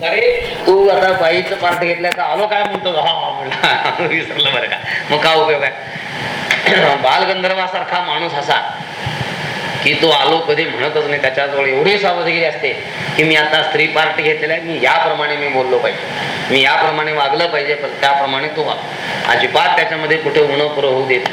अरे तू आता बाईचं पाठ घेतल्या तर आलो काय म्हणतो? हा विसरलं बरं का. मग का उपयोग आहे? बालगंधर्वासारखा माणूस असा की तो आलो कधी म्हणतच नाही. त्याच्याजवळ एवढी सावधगिरी असते की मी आता स्त्री पार्ट घेतलेला आहे. मी याप्रमाणे मी बोललो पाहिजे. मी याप्रमाणे वागलं पाहिजे पण त्याप्रमाणे तो वाग अजिबात त्याच्यामध्ये कुठे उणपुर होऊ देत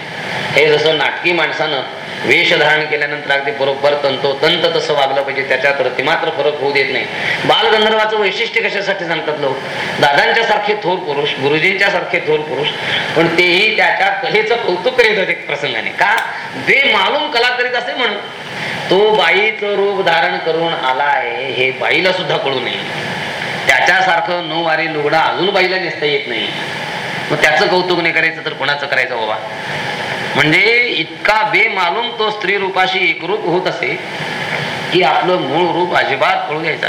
हे जसं नाटकी माणसानं वेश धारण केल्यानंतर अगदी बरोबर तंतोतंत तसं वागलं पाहिजे त्याच्यात रतिमात्र फरक होऊ देत नाही. बालगंधर्वाचं वैशिष्ट्य कशासाठी सांगतात लोक? दादांच्या सारखे थोर पुरुष गुरुजींच्या सारखे थोर पुरुष पण तेही त्याच्या कलेचं कौतुक करीत होते प्रसंगाने. का? बेमालूम कला करीत असे म्हणून. तो बाईचं रूप धारण करून आला आहे हे बाईला सुद्धा कळू नये. त्याच्यासारखं नऊवारी लुगडा अजून बाईला नेसता येत नाही. मग त्याचं कौतुक नाही करायचं तर कोणाचं करायचं बाबा? म्हणजे इतका बेमालूम तो स्त्री रूपाशी एकरूप होत असे की आपलं मूळ रूप अजिबात कळू द्यायचा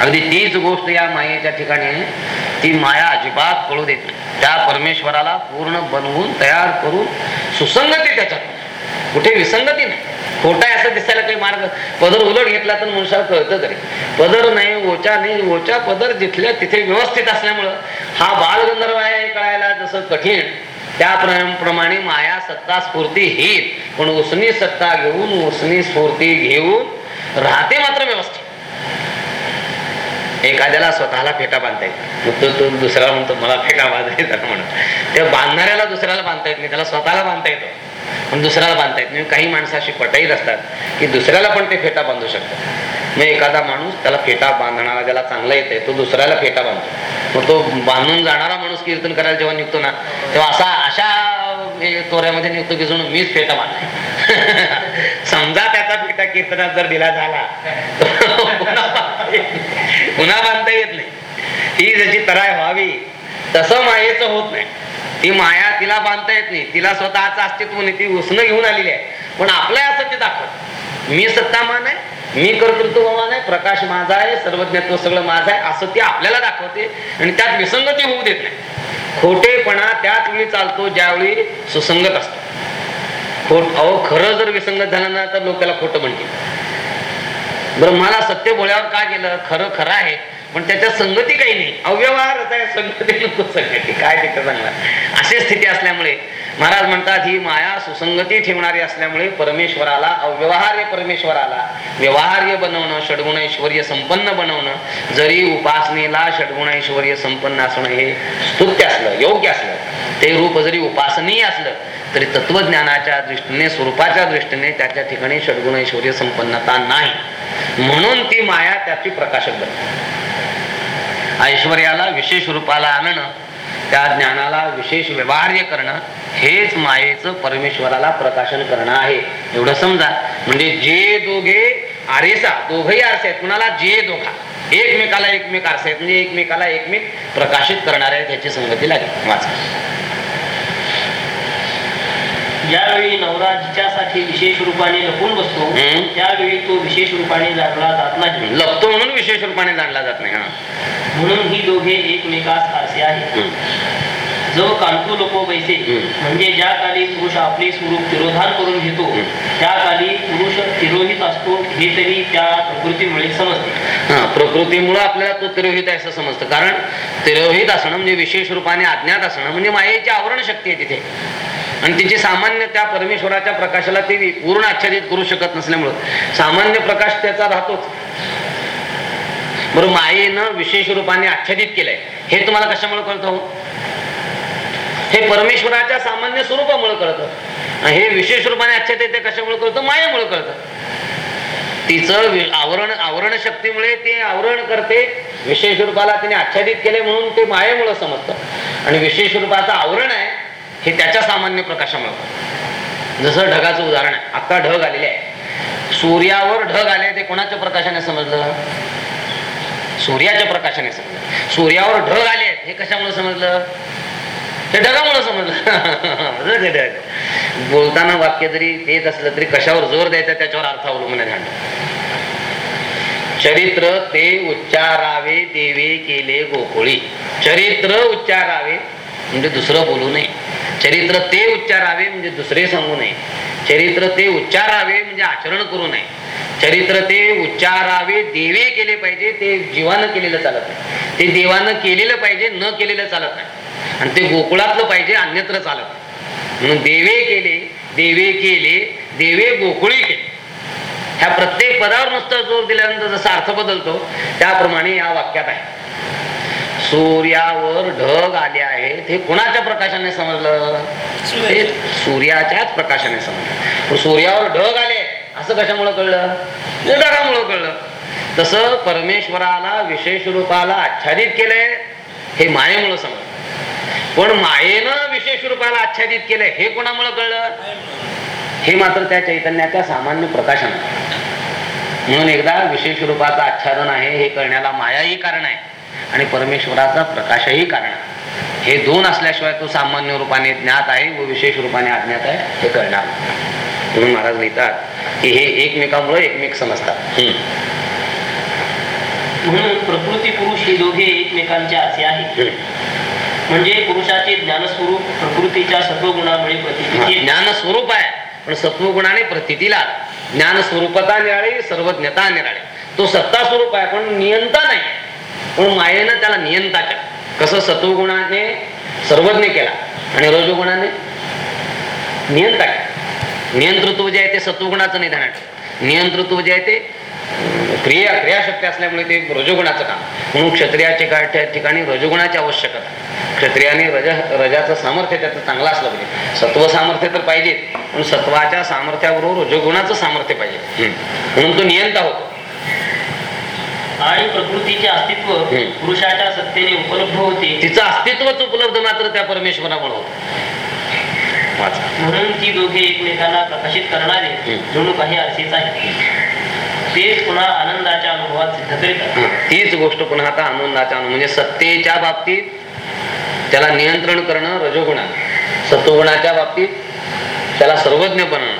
अगदी तीच गोष्ट या मायेच्या ठिकाणी आहे. ती माया अजिबात कळू देत त्या परमेश्वराला पूर्ण बनवून तयार करून सुसंगती त्याच्यात. कुठे विसंगती नाही. खोटा आहे असं दिसायला काही मार्ग. पदर उलट घेतला तर मनुष्याला कळतं तरी. पदर नाही ओचा नाही. ओचा पदर जिथल्या तिथे व्यवस्थित असल्यामुळं हा बालगंधर्व आहे कळायला जसं कठीण. त्याप्रमाणे माया सत्ता स्फूर्ती ही पण उसनी सत्ता घेऊन उसनी स्फूर्ती घेऊन राहते मात्र व्यवस्थित. एखाद्याला स्वतःला फेटा बांधता येत तो तो दुसऱ्याला म्हणतो मला फेटा बांधायचा म्हणून. त्या बांधणाऱ्याला दुसऱ्याला बांधता येत नाही त्याला स्वतःला बांधता येतो. पण दुसऱ्याला बांधता येत नाही. काही माणसं अशी पटाईत असतात की दुसऱ्याला पण ते फेटा बांधू शकतात. मग एखादा माणूस त्याला फेटा बांधणारा ज्याला चांगला येते तो दुसऱ्याला फेटा बांधतो. मग तो बांधून जाणारा माणूस कीर्तन करायला जेव्हा निघतो ना तेव्हा असा अशा तोऱ्यामध्ये निघतो की जणू मीच फेटा बांधला समजा त्याचा फेटा कीर्तनात जर दिला झाला पुन्हा बांधता येत नाही. ही जशी तराय व्हावी तसं मायेचं होत नाही. ती माया तिला बांधता येत नाही. तिला स्वतःच अस्तित्व नाही. ती उसणं घेऊन आलेली आहे. पण आपलं असं ते दाखवत. मी सत्तामान आहे मी कर्तृत्ववान आहे प्रकाश माझा आहे सर्वज्ञत्व सगळं माझं आहे असं ती आपल्याला दाखवते आणि त्यात विसंगती होऊ देत नाही. खोटेपणा त्याच वेळी चालतो ज्यावेळी सुसंगत असतो. खोट अहो खरं जर विसंगत झालं ना तर लोक त्याला खोटं म्हणतील. बरं मला सत्य बोळ्यावर का केलं खरं खरं आहे पण त्याच्यात संगती काही नाही. अव्यवहारच आहे संगती नको संगती. काय तिथं सांगणार. अशी स्थिती असल्यामुळे महाराज म्हणतात ही माया सुसंगती ठेवणारी असल्यामुळे परमेश्वराला अव्यवहार्य परमेश्वराला व्यवहार्य बनवणं षडगुणैश्वर्य संपन्न बनवणं जरी उपासनेला षडगुणैश्वर्य संपन्न असणं हे स्तुत्य असलं योग्य असलं ते रूप जरी उपासनीय असलं तरी तत्वज्ञानाच्या दृष्टीने स्वरूपाच्या दृष्टीने त्याच्या ठिकाणी षडगुणैश्वर्य संपन्नता नाही. म्हणून ती माया त्याची प्रकाशक बनते. ऐश्वर्याला विशेष रूपाला आणणं त्या ज्ञानाला विशेष व्यवहार्य करणं हेच मायेचं परमेश्वराला प्रकाशन करणं आहे. एवढं समजा. म्हणजे जे दोघे आरेसा दोघही आरसे आहेत. कुणाला जे दोघा. एकमेकाला एकमेक आरसे आहेत. म्हणजे एकमेकाला एकमेक प्रकाशित करणार त्याची याची संगती लागेल. वाचा. ज्यावेळी नवरा जिच्यासाठी विशेष रूपाने लपून बसतो हम्म. त्यावेळी तो विशेष रूपाने जाणला जात नाही लपतो म्हणून विशेष रूपाने जाणला जात नाही हा म्हणून ही दोघे एकमेकास आरसे आहेत हम्म. जो कांतू लोको बैसे हम्म. म्हणजे ज्या काली पुरुष आपले स्वरूप तिरोधान करून घेतो हम्म. त्या काली पुरुष तिरोहित असतो हे तरी त्या प्रकृतीमुळे समजते हा प्रकृतीमुळे आपल्याला तो तिरोहित आहे असं समजतं कारण तिरोहित असणं म्हणजे विशेष रूपाने अज्ञात असणं म्हणजे मायेची आवरण शक्ती आहे तिथे आणि तिची सामान्य त्या परमेश्वराच्या प्रकाशाला ते पूर्ण आच्छादित करू शकत नसल्यामुळं. सामान्य प्रकाश त्याचा राहतोच. बरं मायेनं विशेष रूपाने आच्छादित केलंय. हे तुम्हाला कशामुळे कळतं? हे परमेश्वराच्या सामान्य स्वरूपामुळे कळतं. आणि हे विशेष रूपाने आच्छादित ते कशामुळे कळतं? मायेमुळे कळतं. तिचं आवरण आवरण शक्तीमुळे ते आवरण करते. विशेष रूपाला तिने आच्छादित केले म्हणून ते मायेमुळे समजतं. आणि विशेष रूपाचं आवरण आहे हे त्याच्या सामान्य प्रकाशामुळे जसं ढगाचं उदाहरण आहे आत्ता ढग आलेले आहे. सूर्यावर ढग आले ते कोणाच्या प्रकाशाने समजलं? सूर्याच्या प्रकाशाने समजलं. सूर्यावर ढग आले हे कशामुळे समजलं? ते ढगामुळे समजलं. ते ढग. बोलताना वाक्य जरी तेच असलं तरी कशावर जोर द्यायचा त्याच्यावर अर्थ अवलंबून आहे चरित्र ते उच्चारावे देवे केले गोकुळी. चरित्र उच्चारावे म्हणजे दुसरं बोलू नये. चरित्र ते उच्चारावे म्हणजे दुसरे सांगू नये. चरित्र ते उच्चारावे म्हणजे आचरण करू नये. चरित्र ते उच्चारावे देवे केले पाहिजे ते जीवानं केलेलं चालत नाही. ते देवानं केलेलं पाहिजे न केलेलं चालत नाही. आणि ते गोकुळातलं पाहिजे अन्यत्र चालत नाही. म्हणून देवे केले देवे केले देवे गोकुळी केले. ह्या प्रत्येक पदावर नुसतं जोर दिल्यानंतर जसा अर्थ बदलतो त्याप्रमाणे या वाक्यात आहे. सूर्यावर ढग आले आहेत हे कुणाच्या प्रकाशाने समजलं? हे सूर्याच्याच प्रकाशाने समजलं. सूर्यावर ढग आले असं कशामुळे कळलं? हे ढगामुळं कळलं. तसं परमेश्वराला विशेष रूपाला आच्छादित केलंय हे मायेमुळं समजलं. पण मायेनं विशेष रूपाला आच्छादित केलंय हे कोणामुळं कळलं? हे मात्र त्या चैतन्याच्या सामान्य प्रकाशन म्हणून एकदा विशेष रूपाचं आच्छादन आहे हे करण्याला मायाही कारण आहे. आणि परमेश्वराचा प्रकाशही कारण. आहे हे दोन असल्याशिवाय तो सामान्य रूपाने ज्ञात आहे व विशेष रूपाने अज्ञात आहे हे कळणार. म्हणून महाराज लिहितात की हे एकमेकामुळे एकमेक समजतात. म्हणून प्रकृती पुरुष हे दोघे एकमेकांचे असे आहेत. हम्म. म्हणजे पुरुषाचे ज्ञानस्वरूप प्रकृतीच्या सत्वगुणामुळे हा, प्रतिती ज्ञान स्वरूप आहे पण सत्वगुणाने प्रतितीला ज्ञान स्वरूपता निराळी सर्वज्ञता निराळी. तो सत्ता स्वरूप आहे पण नियंता नाही. पण मायेनं त्याला नियंता केला. कसं सत्वगुणाने सर्वज्ञ केला आणि रजोगुणाने नियंता केला. नियंतृत्व जे आहे ते सत्वगुणाचं निधान नियंत्रत्व नियंतृत्व जे आहे ते क्रिया क्रियाशक्ती असल्यामुळे ते रजोगुणाचं काम म्हणून क्षत्रियाचे काय ठिकाणी रजोगुणाची आवश्यकता क्षत्रियाने रज रजाचं सामर्थ्य त्याचं चांगलं असलं पाहिजे. सत्व सामर्थ्य तर पाहिजे पण सत्वाच्या सामर्थ्याबरोबर रजोगुणाचं सामर्थ्य पाहिजे. म्हणून तो नियंता होतो. आणि प्रकृतीचे अस्तित्व. पुरुषाच्या सत्तेने उपलब्ध होते तिचं अस्तित्वच उपलब्ध मात्र त्या परमेश्वरामुळे होतं. म्हणून ती दोघे एकमेकांना प्रकाशित करणारे. जणू काही असेच आहे तेच पुन्हा आनंदाच्या अनुभवात सिद्ध. तीच गोष्ट पुन्हा आता आनंदाच्या अनु- म्हणजे सत्तेच्या बाबतीत त्याला नियंत्रण करणं रजोगुणा सत्वगुणाच्या बाबतीत त्याला सर्वज्ञ बनणं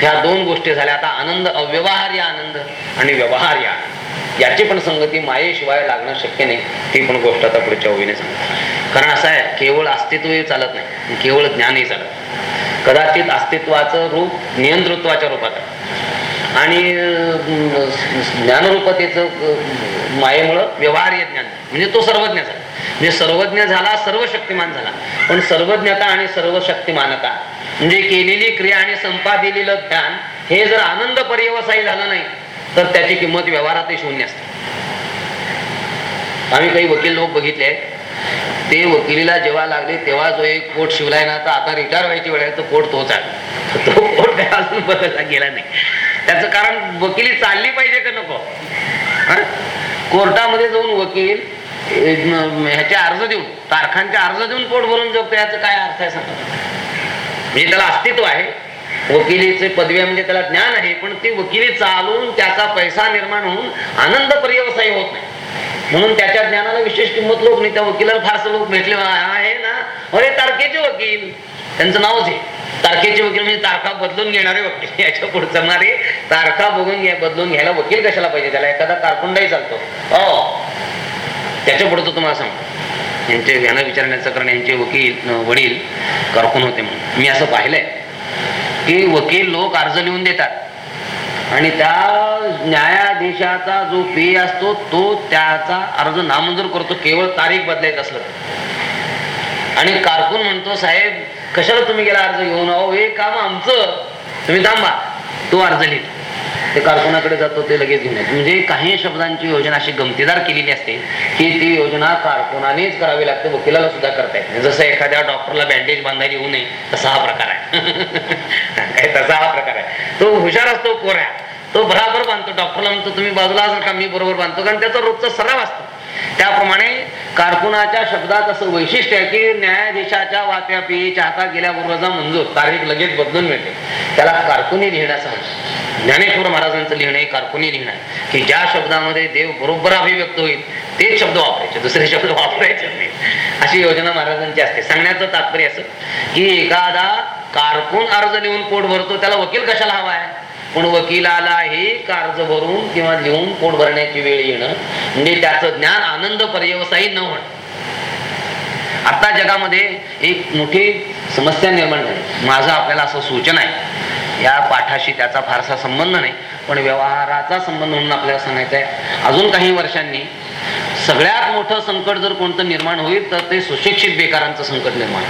ह्या दोन गोष्टी झाल्या आता आनंद अव्यवहार्य आनंद आणि व्यवहार्य आनंद याची पण संगती मायेशिवाय लागणं शक्य नाही. ती पण गोष्ट आता पुढच्या ओळीने सांगतो. कारण असं आहे केवळ अस्तित्वही चालत नाही केवळ ज्ञानही चालत कदाचित अस्तित्वाचं रूप नियंतृत्वाच्या रूपात आहे. आणि ज्ञानरूपतेचं मायेमुळं व्यवहार्य ज्ञान म्हणजे तो सर्वज्ञ झाला. म्हणजे सर्वज्ञ झाला सर्व शक्तिमान झाला. पण सर्वज्ञता आणि सर्व शक्तिमानता म्हणजे केलेली क्रिया आणि संपादिलेलं ज्ञान हे जर आनंद पर्यवसायी झालं नाही तर त्याची किंमत व्यवहारातही शून्य असते. आम्ही काही वकील लोक बघितले आहेत ते वकिलीला जेव्हा लागले तेव्हा जो एक कोट शिवलाय ना तर आता रिटायर व्हायची वेळ आहे तो कोट तोच आहे. तो कोट काय अजून बदलला गेला नाही. त्याचं कारण वकिली चालली पाहिजे का नको? कोर्टामध्ये जाऊन वकील ह्याचे अर्ज देऊन तारखांचे अर्ज देऊन पोट भरून जगतो याचं काय अर्थ आहे सांगा. म्हणजे त्याला अस्तित्व आहे. वकिलीचे पदवी म्हणजे त्याला ज्ञान आहे पण ती वकिली चालून त्याचा पैसा निर्माण होऊन आनंद पर्यवसायी होत नाही. म्हणून त्याच्या ज्ञानाला विशेष किंमत लोक नाही त्या वकिलाला फारसे लोक भेटले आहे ना. अरे तारखेचे वकील. त्यांचं नावच आहे तारखेचे वकील म्हणजे तारखा बदलून घेणारे वकील. याच्यापुढे चालणारे तारखा बघून घ्या बदलून घ्यायला वकील कशाला पाहिजे? त्याला एखादा कारकुंडाही चालतो. हो त्याच्या पुढे तो तुम्हाला सांगतो. यांचे ध्यान विचारण्याचं कारण यांचे वकील वडील कारकून होते म्हणून. मी असं पाहिलंय. की वकील लोक अर्ज लिहून देतात. आणि त्या न्यायाधीशाचा जो पे असतो तो त्याचा अर्ज नामंजूर करतो. केवळ तारीख बदलायचं असलं आणि कारकून म्हणतो साहेब कशाला तुम्ही गेला अर्ज घेऊन? अहो हे काम आमचं. तुम्ही थांबा. तो अर्ज लिहितो. ते कारकुनाकडे जातो ते लगेच घेऊन येतो. म्हणजे काही शब्दांची योजना अशी गमतीदार केलेली असते की ती योजना कारकुनानेच करावी लागते वकिलाला सुद्धा करता येत जसं एखाद्या डॉक्टरला बँडेज बांधायला येऊ नये तसा हा प्रकार आहे. काय तसा हा प्रकार आहे. तो हुशार असतो कोऱ्या तो बराबर बांधतो. डॉक्टरला म्हणतो तुम्ही बाजूला असाल का? मी बरोबर बांधतो. कारण त्याचा रोजचा सराव असतो. त्याप्रमाणे कारकुनाच्या शब्दात असं वैशिष्ट्य आहे की न्यायाधीशाच्या वाट्या चाहता गेल्याबरोबर मंजूर. तारीख लगेच बदलून मिळते. त्याला कारकुनी लिहिण्याचा अंश ज्ञानेश्वर महाराजांचं लिहिणं हे कारकुनी लिहिणं आहे. की ज्या शब्दामध्ये देव बरोबर अभिव्यक्त होईल तेच शब्द वापरायचे. दुसरे शब्द वापरायचे नाही. अशी योजना महाराजांची असते. सांगण्याचं तात्पर्य असं की एखादा कारकून अर्ज लिहून पोट भरतो त्याला वकील कशाला हवा आहे? पण वकिलाला हे कर्ज भरून किंवा लिहून पोट भरण्याची वेळ येणं म्हणजे त्याचं ज्ञान आनंद पर्यवसायी न होणं. आता जगामध्ये एक मोठी समस्या निर्माण झाली. माझं आपल्याला असं सूचना आहे. या पाठाशी त्याचा फारसा संबंध नाही पण व्यवहाराचा संबंध म्हणून आपल्याला सांगायचा आहे. अजून काही वर्षांनी सगळ्यात मोठं संकट जर कोणतं निर्माण होईल तर ते सुशिक्षित बेकारांचं संकट निर्माण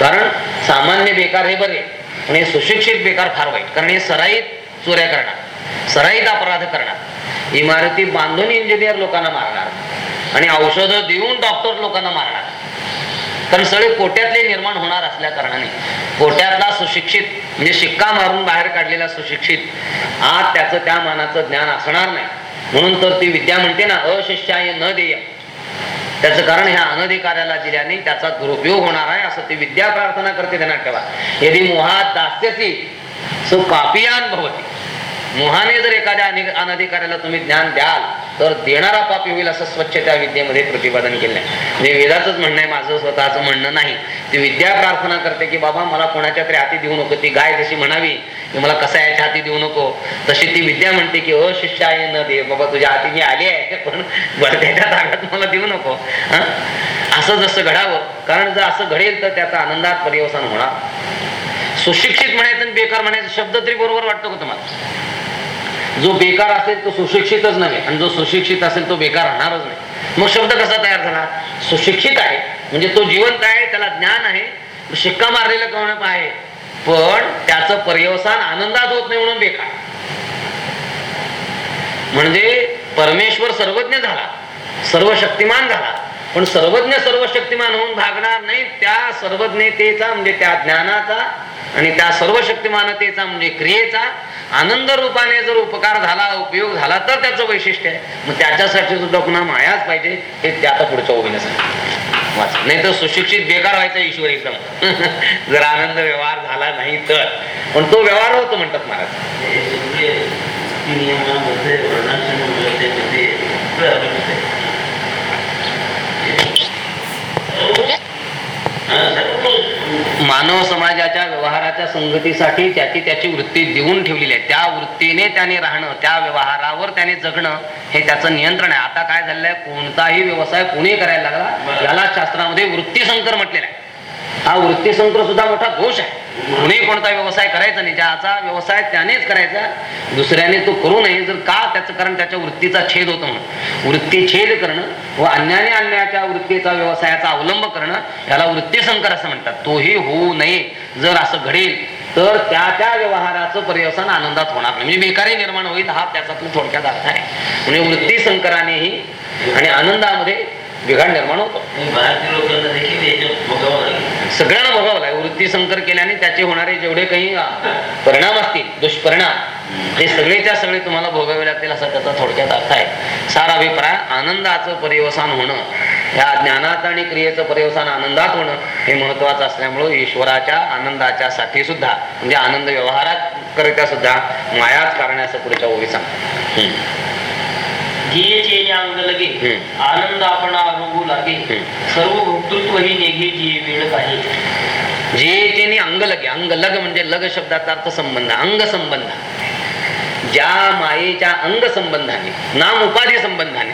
कारण सामान्य बेकार हे बरे आणि सुशिक्षित बेकार फार वाईट. कारण हे सराईत चोऱ्या करणार सराईत अपराध करणार. इमारती बांधून इंजिनियर लोकांना मारणार आणि औषधं देऊन डॉक्टर लोकांना मारणार. कारण सगळे कोट्यातले निर्माण होणार असल्या कारणाने कोट्यातला सुशिक्षित म्हणजे शिक्का मारून बाहेर काढलेला सुशिक्षित आज त्याचं त्या मानाचं ज्ञान असणार नाही. म्हणून तर ती विद्या म्हणते ना अशिष्याय न देय त्याचं कारण ह्या अनधिकाऱ्याला दिल्याने त्याचा दुरुपयोग होणार आहे असं ती विद्या प्रार्थना करते त्यांना ठेवा. यदि मोहात दास्यसी सो कापियान भवती. मोहाने जर एखाद्या अनधिकाऱ्याला तुम्ही ज्ञान द्याल तर देणारा पापी होईल असं स्वच्छ त्या विद्येमध्ये प्रतिपादन केलं आहे म्हणजे वेदाचंच म्हणणं आहे माझं स्वतःचं म्हणणं नाही. ती विद्या प्रार्थना करते की बाबा मला कोणाच्या तरी हाती देऊ नको. ती गाय जशी म्हणावी की मला कसा याच्या हाती देऊ नको. तशी ती विद्या म्हणते की अशिष्याय न दे बाबा तुझ्या हाती मी आली आहे पण बडक्याच्या ताब्यात मला देऊ नको. असं जसं घडावं कारण जर असं घडेल तर त्याचा आनंदात पर्यवसान होणार. सुशिक्षित म्हणायचं आणि बेकार म्हणायचं शब्द तरी बरोबर वाटतो का तुम्हाला? जो बेकार असेल तो सुशिक्षितच नव्हे. आणि जो सुशिक्षित असेल तो बेकार राहणारच नाही. मग शब्द कसा तयार झाला? सुशिक्षित आहे. म्हणजे तो जिवंत आहे त्याला ज्ञान आहे. शिक्का मारलेलं कवणप आहे? पण त्याचं पर्यवसान आनंदात होत नाही म्हणून बेकार. म्हणजे परमेश्वर सर्वज्ञ झाला. सर्व शक्तिमान झाला. पण सर्वज्ञ सर्व शक्तिमान होऊन भागणार नाही त्या सर्वज्ञतेचा म्हणजे त्या ज्ञानाचा आणि त्या सर्व शक्तिमानतेचा म्हणजे क्रियेचा आनंद रूपाने जर उपकार झाला उपयोग झाला तर त्याचं वैशिष्ट्य आहे. मग त्याच्यासाठी सुद्धा पुन्हा मायाच पाहिजे हे त्या आता पुढच्या ओबीने सांग वाच. नाही तर सुशिक्षित बेकार व्हायचा ईश्वर एकदम. जर आनंद व्यवहार झाला नाही तर. पण तो व्यवहार होतो म्हणतात महाराज हे सगळे नियमामध्ये वर्णाश्रम त्यामध्ये मानव समाजाच्या व्यवहाराच्या संगतीसाठी त्याची त्याची वृत्ती देऊन ठेवलेली आहे. त्या वृत्तीने त्याने राहणं त्या व्यवहारावर त्याने जगणं हे त्याचं नियंत्रण आहे. आता काय झालंय? कोणताही व्यवसाय कोणी करायला लागला याला शास्त्रामध्ये वृत्ती संकर म्हटलेला आहे. हा वृत्ती संकर सुद्धा मोठा दोष आहे. कुणी कोणता व्यवसाय करायचा नाही. ज्याचा व्यवसाय त्यानेच करायचा दुसऱ्याने तो करू नये. जर का त्याचं कारण त्याच्या वृत्तीचा छेद होतो म्हणून. वृत्ती छेद करणं व अन्याने अन्याच्या वृत्तीचा व्यवसायाचा अवलंब करणं याला वृत्ती संकर असं म्हणतात. तोही होऊ नये. जर असं घडेल तर त्या त्या व्यवहाराचं पर्यवसान आनंदात होणार नाही. म्हणजे बेकारी निर्माण होईल हा त्याचा थोडक्यात अर्थ आहे. म्हणजे वृत्ती संकरानेही आणि आनंदामध्ये बिघाड निर्माण होतो. सगळ्यांना भोगावं लागेल. वृत्ती संकर केल्याने त्याचे होणारे जेवढे काही परिणाम असतील दुष्परिणाम ते सगळेच्या सगळे तुम्हाला भोगावे लागतील असा त्याचा थोडक्यात अर्थ आहे. सारा अभिप्राय आनंदाचं पर्यवसान होणं. या ज्ञानात आणि क्रियेचं पर्यवसान आनंदात होणं हे महत्वाचं असल्यामुळं ईश्वराच्या आनंदाच्या साठी सुद्धा म्हणजे आनंद व्यवहारात करिता सुद्धा मायाच करण्याचं पुढच्या ओळी सांग ध्येयचे अंग लगे हम्म. आनंद आपण आरोगू लागे. हम्म. सर्व भोक्तृत्व ही नेघे जी वेळ काही जे जेने अंग लगे. अंग लग म्हणजे लग शब्दाचा अर्थ संबंध अंग संबंध. ज्या मायेच्या अंग संबंधाने नाम उपाधी संबंधाने.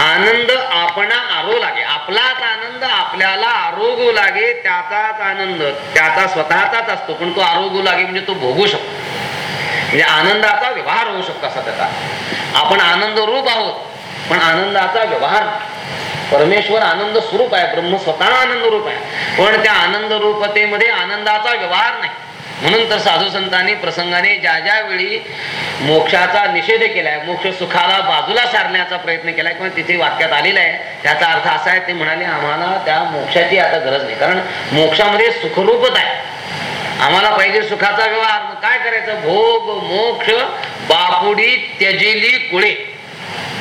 आनंद आपणा आरो लागे. आपलाच आनंद आपल्याला आरोगू लागे त्याचाच आनंद. त्याचा स्वतःचाच असतो पण तो आरोगू लागे म्हणजे तो भोगू शकतो. म्हणजे आनंदाचा व्यवहार होऊ शकतो असा त्याचा. आपण आनंद रूप आहोत पण आनंदाचा व्यवहार परमेश्वर आनंद स्वरूप आहे ब्रह्म स्वतः आनंद रूप आहे. पण त्या आनंद रूपतेमध्ये आनंदाचा व्यवहार नाही. म्हणून तर साधू संतांनी प्रसंगाने ज्या ज्या वेळी मोक्षाचा निषेध केलाय मोक्ष सुखाला बाजूला सारण्याचा प्रयत्न केलाय किंवा तिथे वाक्यात आलेला आहे त्याचा अर्थ असा आहे ते म्हणाले आम्हाला त्या मोक्षाची आता गरज नाही कारण मोक्षामध्ये सुखरूपच आहे. आम्हाला पाहिजे सुखाचा व्यवहार मग काय करायचं? भोग मोक्ष बापुडी त्यजिली कुळे.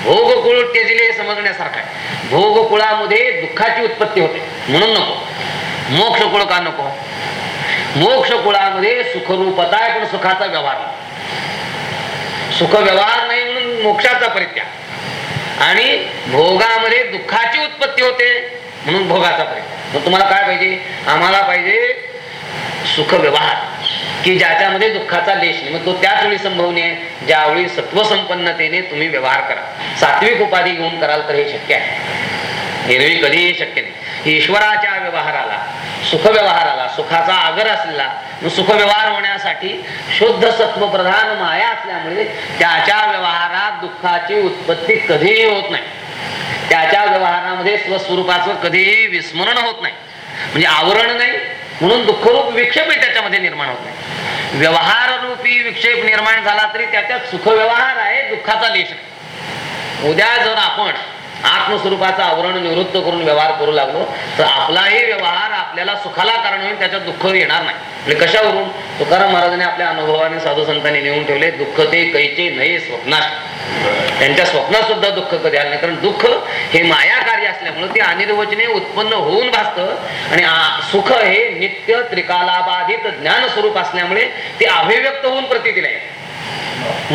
भोग कुळ त्यजिले समजण्यासारखं आहे. भोग कुळामध्ये दुःखाची उत्पत्ती होते. म्हणून नको. मोक्ष कुळ का नको? मोक्ष कुळामध्ये सुखरूपता आहे पण सुखाचा व्यवहार नाही. सुख व्यवहार नाही म्हणून मोक्षाचा परित्याग. आणि भोगामध्ये दुःखाची उत्पत्ती होते म्हणून भोगाचा परित्याग. मग तुम्हाला काय पाहिजे? आम्हाला पाहिजे सुख व्यवहार की ज्याच्यामध्ये दुःखाचा लेश नाही. मग तो त्याच वेळी संभवनी आहे ज्यावेळी सत्वसंपन्नतेने तुम्ही व्यवहार करा. सात्विक उपाधी घेऊन कराल तर हे शक्य आहे. एरवी कधीही शक्य नाही. ईश्वराच्या व्यवहाराला सुखव्यवहाराला सुखाचा आगर असलेला. सुखव्यवहार होण्यासाठी शुद्ध सत्व प्रधान माया असल्यामुळे त्याच्या व्यवहारात दुःखाची उत्पत्ती कधीही होत नाही. त्याच्या व्यवहारामध्ये स्वस्वरूपाचं कधीही विस्मरण होत नाही. म्हणजे आवरण नाही म्हणून दुःखरूप विक्षेपही त्याच्यामध्ये निर्माण होत नाही. व्यवहार रूपी विक्षेप निर्माण झाला तरी त्याच्यात सुखव्यवहार आहे दुःखाचा लेश नाही. उद्या जर आपण आत्मस्वरूपाचं आवरण निवृत्त करून व्यवहार करू लागलो तर आपलाही व्यवहार आपल्याला सुखाला कारण होईल त्याच्यात दुःख येणार नाही. म्हणजे कशावरून? तुकाराम महाराजांनी आपल्या अनुभवाने साधू संतांनी नेऊन ठेवले दुःख ते कैचे नाही स्वप्नात. त्यांच्या स्वप्नात सुद्धा दुःख कधी आलं नाही. कारण दुःख हे माया कार्य असल्यामुळे ते अनिर्वचने उत्पन्न होऊन भासतं. आणि सुख हे नित्य त्रिकालाबाधित ज्ञान स्वरूप असल्यामुळे ते अभिव्यक्त होऊन प्रतिदिला आहे.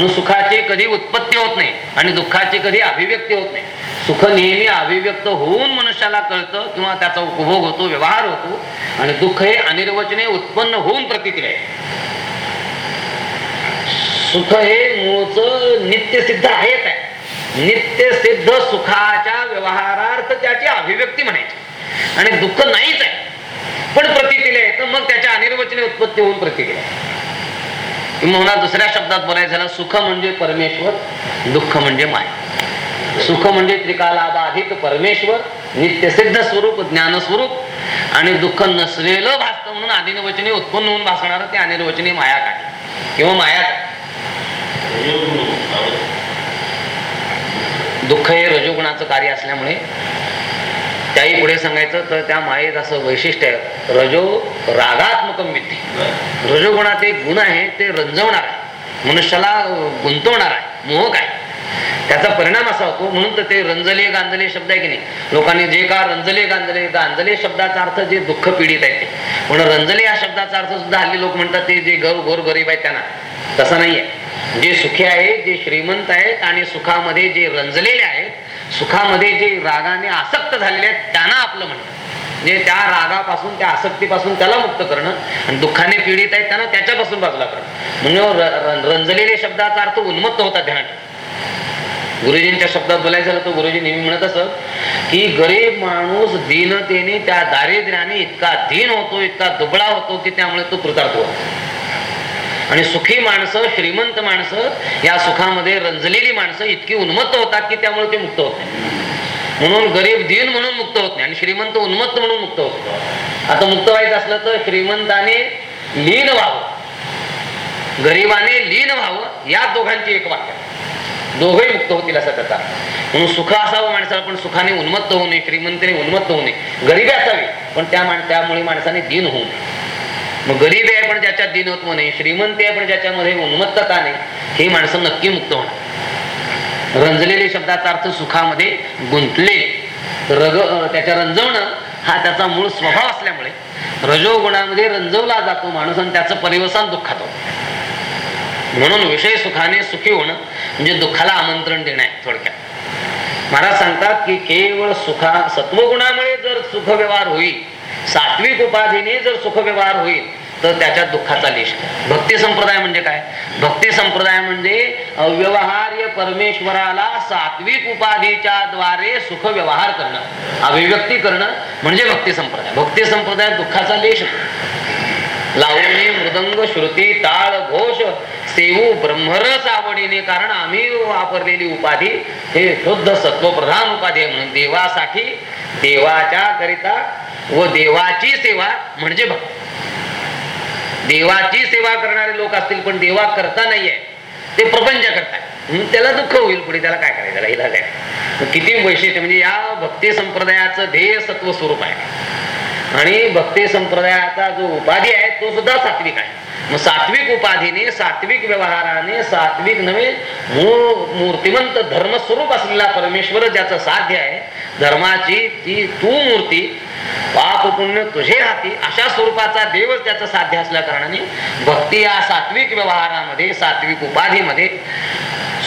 सुखाची कधी उत्पत्ती होत नाही आणि दुःखाची कधी अभिव्यक्ती होत नाही. सुख नेहमी अभिव्यक्त होऊन मनुष्याला कळतं किंवा त्याचा उपभोग होतो व्यवहार होतो आणि दुःख हे अनिर्वचने उत्पन्न होऊन प्रतिक्रिया सुख हे मूळच नित्य सिद्ध आहेच आहे नित्य सिद्ध सुखाच्या व्यवहारार्थ त्याची अभिव्यक्ती म्हणायची. आणि दुःख नाहीच आहे. पण प्रतिक्रिया आहे. तर मग त्याच्या अनिर्वचने उत्पत्ती होऊन प्रतिक्रिया आहे. किंवा दुसऱ्या शब्दात बोलायचं झालं सुख म्हणजे परमेश्वर दुःख म्हणजे माय. सुख म्हणजे त्रिकालाबाधित परमेश्वर नित्यसिद्ध स्वरूप ज्ञानस्वरूप आणि दुःख नसलेलं भासतं म्हणून आदिनवचने उत्पन्न होऊन भासणार ते अनिर्वचनी माया काढ किंवा माया दुःख हे रजोगुणाचं कार्य असल्यामुळे त्याही पुढे सांगायचं तर त्या मायेत असं वैशिष्ट्य आहे रजो रागात्मक विद्ये रजोगुणात एक गुण आहे ते रंजवणार आहे. मनुष्याला गुंतवणार आहे मोहक आहे. त्याचा परिणाम असा होतो म्हणून तर ते रंजले गांजले शब्द आहे की नाही? लोकांनी जे का रंजले गांजले गांजले शब्दाचा अर्थ जे दुःख पीडित आहे ते. म्हणून रंजले या शब्दाचा अर्थ सुद्धा हल्ली लोक म्हणतात ते जे गौर गोर गरीब आहेत त्यांना. तसा नाहीये. जे सुखी आहेत जे श्रीमंत आहेत आणि सुखामध्ये जे रंजलेले आहेत सुखामध्ये जे रागाने आसक्त झालेले आहेत त्यांना आपलं म्हणतात. म्हणजे त्या रागापासून त्या आसक्तीपासून त्याला मुक्त करणं आणि दुःखाने पीडित आहेत त्यांना त्याच्यापासून बाजूला करणं. म्हणजे हो, रंजलेले शब्दाचा अर्थ उन्मत्त होता ध्यानात. गुरुजींच्या शब्दात बोलायचं झालं तर गुरुजी नेहमी म्हणत असत की गरीब माणूस दीनतेने त्या दारिद्र्याने इतका दीन होतो इतका दुबळा होतो की त्यामुळे तो कृतार्थ होतो. आणि सुखी माणसं श्रीमंत माणसं या सुखामध्ये रंजलेली माणसं इतकी उन्मत्त होतात की त्यामुळे ते मुक्त होत म्हणून गरीब दिन म्हणून मुक्त होत नाही आणि श्रीमंत उन्मत्त म्हणून मुक्त होत आता मुक्त व्हायचं असलं तर श्रीमंताने लीन व्हावं. गरिबाने लीन व्हावं. या दोघांची एक वाक्य. दोघही मुक्त होतील असा त्याचा. म्हणून सुख असावं माणसाला पण सुखाने उन्मत्त होऊ नये. श्रीमंतीने उन्मत्त होऊ नये. गरीबी असावी पण त्या माण त्यामुळे माणसाने दिन होऊ नये. मग गरीब आहे पण ज्याच्यात दिनत्व नाही श्रीमंती आहे पण ज्याच्यामध्ये उन्मत्तता नाही ही माणसं नक्की मुक्त होणार. रंजलेले शब्दाचा अर्थ सुखामध्ये गुंतले. रग त्याच्या रंजवणं हा त्याचा मूळ स्वभाव असल्यामुळे रजोगुणामध्ये रंजवला जातो माणूस आणि त्याचं परिवसन दुःखात होतं. म्हणून विषय सुखाने सुखी होणं म्हणजे दुःखाला आमंत्रण देणं आहे थोडक्यात. महाराज सांगतात की केवळ सुखा सत्वगुणामुळे जर सुखव्यवहार होईल सात्विक उपाधीने जर सुखव्यवहार होईल तर त्याच्यात दुःखाचा लेश भक्ती संप्रदाय म्हणजे काय? भक्ती संप्रदाय म्हणजे अव्यवहार्य परमेश्वराला सात्विक उपाधीच्या द्वारे सुख व्यवहार करणं. अभिव्यक्ती करणं म्हणजे भक्ती संप्रदाय. भक्ती संप्रदाय दुःखाचा लेश लावणी मृदंग श्रुती टाळ घोष सेवू ब्रह्मरस आवडीने कारण आम्ही वापरलेली उपाधी हे शुद्ध सत्वप्रधान उपाधी आहे म्हणून देवासाठी देवाच्या करिता व देवाची सेवा म्हणजे भक्ती. देवाची सेवा करणारे लोक असतील पण देवा करता नाहीये. ते प्रपंच करताय म्हणून त्याला दुःख होईल पुढे त्याला काय करायचं? त्याला इलाज आहे. किती वैशिष्ट्य म्हणजे या भक्ती संप्रदायाचं ध्येय सत्व स्वरूप आहे. आणि भक्ती संप्रदायाचा जो उपाधी आहे तो सुद्धा सात्विक आहे. मग सात्विक उपाधीने सात्विक व्यवहाराने सात्विक नव्हे मूळ मूर्तिमंत धर्मस्वरूप असलेला परमेश्वर ज्याचं साध्य आहे धर्माची ती तू मूर्ती पाप पुण्य तुझे हाती अशा स्वरूपाचा देवच त्याचं साध्य असल्या कारणाने भक्ती या सात्विक व्यवहारामध्ये सात्विक उपाधीमध्ये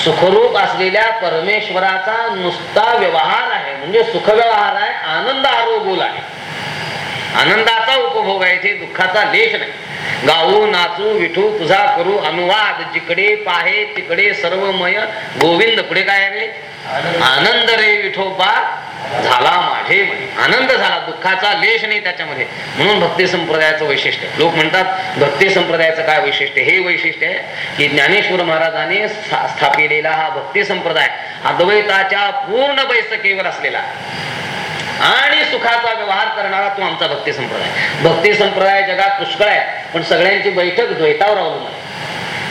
सुखरूप असलेल्या परमेश्वराचा नुसता व्यवहार आहे. म्हणजे सुख व्यवहार आहे आनंद आरोग्य आहे. आनंदाचा उपभोग आहे ते दुःखाचा लेश नाही. गाऊ नाचू विठू तुझा करू अनुवाद. जिकडे पाहे तिकडे सर्वमय. गोविंद पुढे काय रे आनंद रे विठोबा. झाला माझे आनंद झाला दुःखाचा लेश नाही त्याच्यामध्ये. म्हणून भक्ती संप्रदायाचं वैशिष्ट्य. लोक म्हणतात भक्ती संप्रदायाचं काय वैशिष्ट्य? हे वैशिष्ट्य आहे की ज्ञानेश्वर महाराजांनी स्था- स्थापिलेला हा भक्ती संप्रदाय. अद्वैताच्या पूर्ण बैसकीवर असलेला. आणि सुखाचा व्यवहार करणारा तो आमचा भक्ती संप्रदाय. भक्ती संप्रदाय जगात पुष्कळ आहे पण सगळ्यांची बैठक द्वैतावर अवलंबून आहे.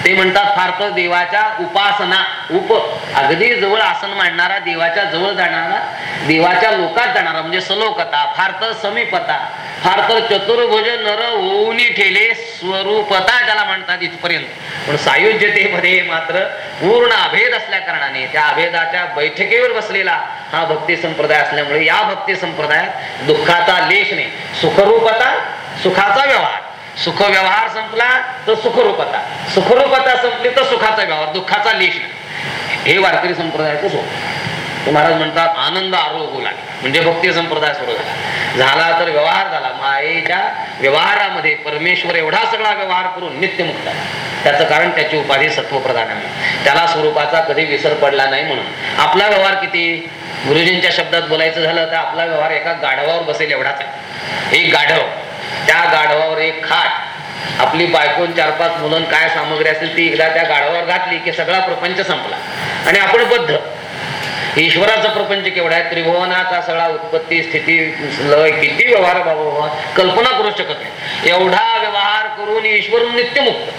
ते म्हणतात फार तर देवाच्या उपासना. उप अगदी जवळ आसन मांडणारा देवाच्या जवळ जाणारा देवाच्या लोकात जाणारा म्हणजे सलोकता फार तर समीपता फार तर चतुर्भुज नर होऊन ठेले स्वरूपता ज्याला म्हणतात इथपर्यंत. पण सायुज्यतेमध्ये मात्र पूर्ण अभेद असल्या कारणाने त्या अभेदाच्या बैठकीवर बसलेला हा भक्ती संप्रदाय असल्यामुळे या भक्ती संप्रदायात दुःखाचा लेख नाही. सुखरूपता सुखाचा व्यवहार. सुख व्यवहार संपला तर सुखरूपता. सुखरूपता संपली तर सुखाचा व्यवहार दुःखाचा लेश नाही. हे वारकरी संप्रदायाचं सोप ते महाराज म्हणतात आनंद आरोग्य लागला. म्हणजे भक्ती संप्रदाय सुरू झाला. झाला तर व्यवहार झाला. मायेच्या व्यवहारामध्ये परमेश्वर एवढा सगळा व्यवहार करून नित्यमुक्त आहे त्याचं कारण त्याची उपाधी सत्वप्रधान आहे त्याला स्वरूपाचा कधी विसर पडला नाही म्हणून. आपला व्यवहार किती? गुरुजींच्या शब्दात बोलायचं झालं तर आपला व्यवहार एका गाढवावर बसेल एवढाच आहे. एक गाढव. त्या गाढवावर एक खाट. आपली बायकोन चार पाच मुलं काय सामग्री असेल ती एकदा त्या गाढवावर घातली की सगळा प्रपंच संपला. आणि आपण बद्ध. ईश्वराचा प्रपंच केवढा आहे त्रिभुवनाचा सगळा उत्पत्ती स्थिती लय किती व्यवहार बाबा बाबा. कल्पना करू शकत नाही. एवढा व्यवहार करून ईश्वर नित्यमुक्त.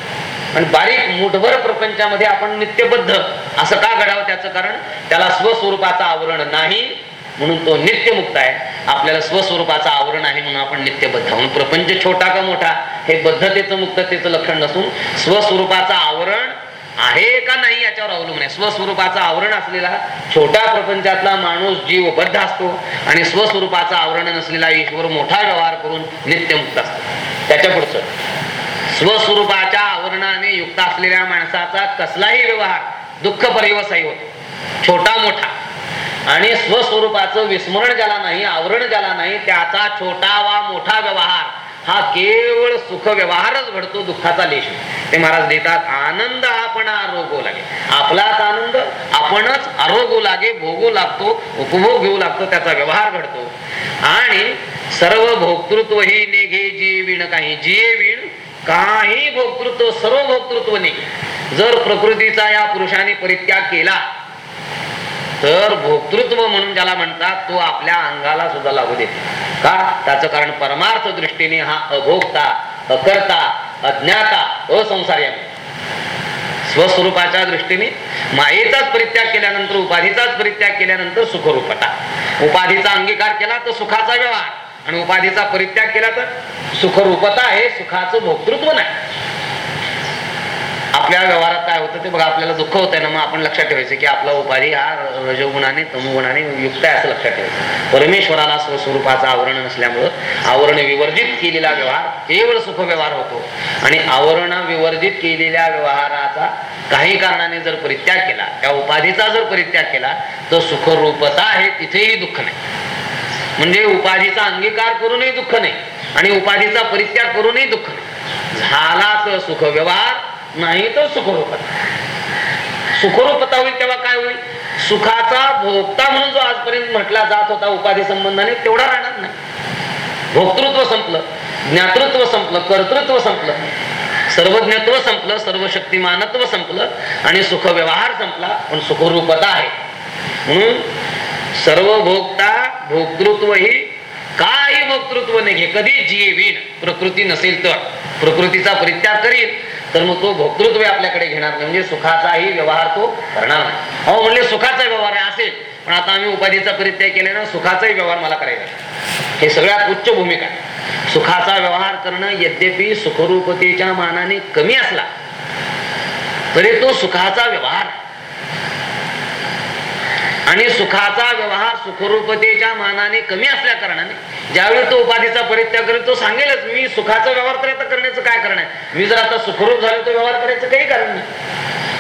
आणि बारीक मुठभर प्रपंचामध्ये आपण नित्यबद्ध. असं का घडावं त्याचं कारण? त्याला स्वस्वरूपाचं आवरण नाही म्हणून तो नित्यमुक्त आहे. आपल्याला स्वस्वरूपाचं आवरण आहे म्हणून आपण नित्यबद्ध म्हणून प्रपंच छोटा का मोठा? हे बद्धतेचं मुक्ततेचं लक्षण नसून स्वस्वरूपाचा आवरण आहे का नाही याच्यावर अवलंबून आहे. स्वस्वरूपाचं आवरण असलेला छोटा प्रपंचातला माणूस जीव बद्ध असतो आणि स्वस्वरूपाचं आवरण नसलेला ईश्वर मोठा व्यवहार करून नित्यमुक्त असतो. त्याच्या पुढचं. स्वस्वरूपाच्या आवरणाने युक्त असलेल्या माणसाचा कसलाही व्यवहार दुःख परिवसाही होतो छोटा मोठा. आणि स्वस्वरूपाचं विस्मरण ज्याला नाही आवरण ज्याला नाही त्याचा छोटा वा मोठा व्यवहार हा केवळ सुख व्यवहारच घडतो दुःखाचा लेश ते महाराज देतात आनंद आपण आरोग्य लागे. आपलाच आनंद आपणच आरोग्य लागे भोगू लागतो उपभोग घेऊ लागतो त्याचा व्यवहार घडतो. आणि सर्व भोक्तृत्व ही नेघे जी विण काही जिये विण काही भोक्तृत्व सर्व भोक्तृत्व निघे. जर प्रकृतीचा या पुरुषाने परित्याग केला तर भोक्तृत्व म्हणून ज्याला म्हणतात तो आपल्या अंगाला सुद्धा लागू देत. का? त्याचं कारण परमार्थ दृष्टीने हा अभोगता अकर्ता अज्ञाता असंसारी आहे. स्वस्वरूपाच्या दृष्टीने मायेचाच परित्याग केल्यानंतर उपाधीचाच परित्याग केल्यानंतर सुखरूपता. उपाधीचा अंगीकार केला तर सुखाचा व्यवहार. आणि उपाधीचा परित्याग केला तर सुखरूपता हे सुखाचं भोक्तृत्व नाही. आपल्या व्यवहारात काय होतं ते बघा आपल्याला दुःख होतंय ना मग आपण लक्षात ठेवायचं की आपला उपाधी हा रजोगुणाने तमोगुणाने युक्त आहे असं लक्षात ठेवायचं. परमेश्वराला स्वस्वरूपाचं आवरण नसल्यामुळं आवरण विवर्जित केलेला व्यवहार केवळ सुख व्यवहार होतो. आणि आवरण विवर्जित केलेल्या व्यवहाराचा काही कारणाने जर परित्याग केला त्या उपाधीचा जर परित्याग केला तर सुखरूपता आहे तिथेही दुःख नाही. म्हणजे उपाधीचा अंगीकार करूनही दुःख नाही आणि उपाधीचा परित्याग करूनही दुःख नाही. झाला तर सुख व्यवहार नाही तर सुखरूपता. सुखरूपता होईल तेव्हा काय होईल? सुखाचा भोगता म्हणून जो आजपर्यंत म्हटला जात होता उपाधी संबंधाने तेवढा राहणार नाही. भोक्तृत्व संपलं ज्ञातृत्व संपलं कर्तृत्व संपलं सर्वज्ञत्व संपलं सर्व शक्तिमानत्व संपलं आणि सुख व्यवहार संपला पण सुखरूपता आहे. म्हणून सर्व भोगता भोक्तृत्व ही काही वक्तृत्व नाही कधी जीवीन प्रकृती नसेल तर. प्रकृतीचा परित्याग करील तर मग तो भोक्तृत्व आपल्याकडे घेणार नाही. म्हणजे सुखाचाही व्यवहार तो करणार नाही. अहो म्हणले सुखाचा व्यवहार असेल पण आता आम्ही उपाधीचा परित्याग केल्यानं सुखाचाही व्यवहार मला करायचा आहे. हे सगळ्यात उच्च भूमिका आहे. सुखाचा व्यवहार करणं यद्यपि सुखरूपतेच्या मानाने कमी असला तरी तो सुखाचा व्यवहार आहे. आणि सुखाचा व्यवहार सुखरूपतेच्या मानाने कमी असल्या कारणाने ज्यावेळी तो उपाधीचा परित्याग करेल तो सांगेलच मी सुखाचा व्यवहार तर आता करण्याचं काय कारण आहे? मी जर आता सुखरूप झालो तर व्यवहार करायचं काही कारण नाही.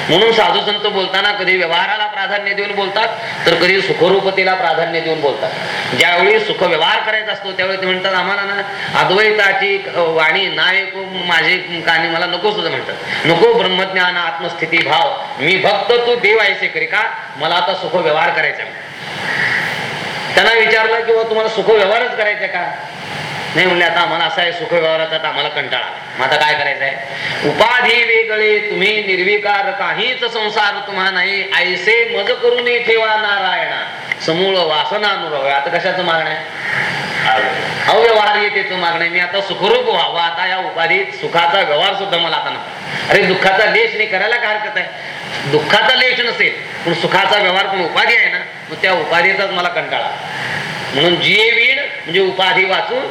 म्हणून साधू संत बोलताना कधी व्यवहाराला प्राधान्य देऊन बोलतात तर कधी सुखरूपतेला प्राधान्य देऊन बोलतात. ज्यावेळी सुख व्यवहार करायचा असतो त्यावेळी ते म्हणतात आम्हाला ना अद्वैताची वाणी नायक माझे कानी मला नको सुद्धा म्हणतात. नको ब्रह्मज्ञान आत्मस्थिती भाव. मी भक्त तू देव आहेसे करी का मला आता सुख व्यवहार करायचा. त्यांना विचारलं की तुम्हाला सुख व्यवहारच करायचा का? नाही म्हणले आता आम्हाला असा आहे सुख व्यवहाराचा आता आम्हाला कंटाळा मग आता काय करायचं आहे उपाधी वेगळे तुम्ही निर्विकार काहीच संसार तुम्हा नाही. ऐसे मज करून ठेवा नारायणा. समूळ वासना अनुराव आता कशाचं मागणं आहे? अव्यवहार त्याचं मागणं आहे. मी आता सुखरूप व्हावं. आता या उपाधीत सुखाचा व्यवहार सुद्धा मला आता नको. अरे दुःखाचा लेश नाही. करायला काय हरकत आहे? दुःखाचा लेश नसेल. पण सुखाचा व्यवहार पण उपाधी आहे ना मग त्या उपाधीचाच मला कंटाळा. म्हणून जे वीण म्हणजे उपाधी वाचून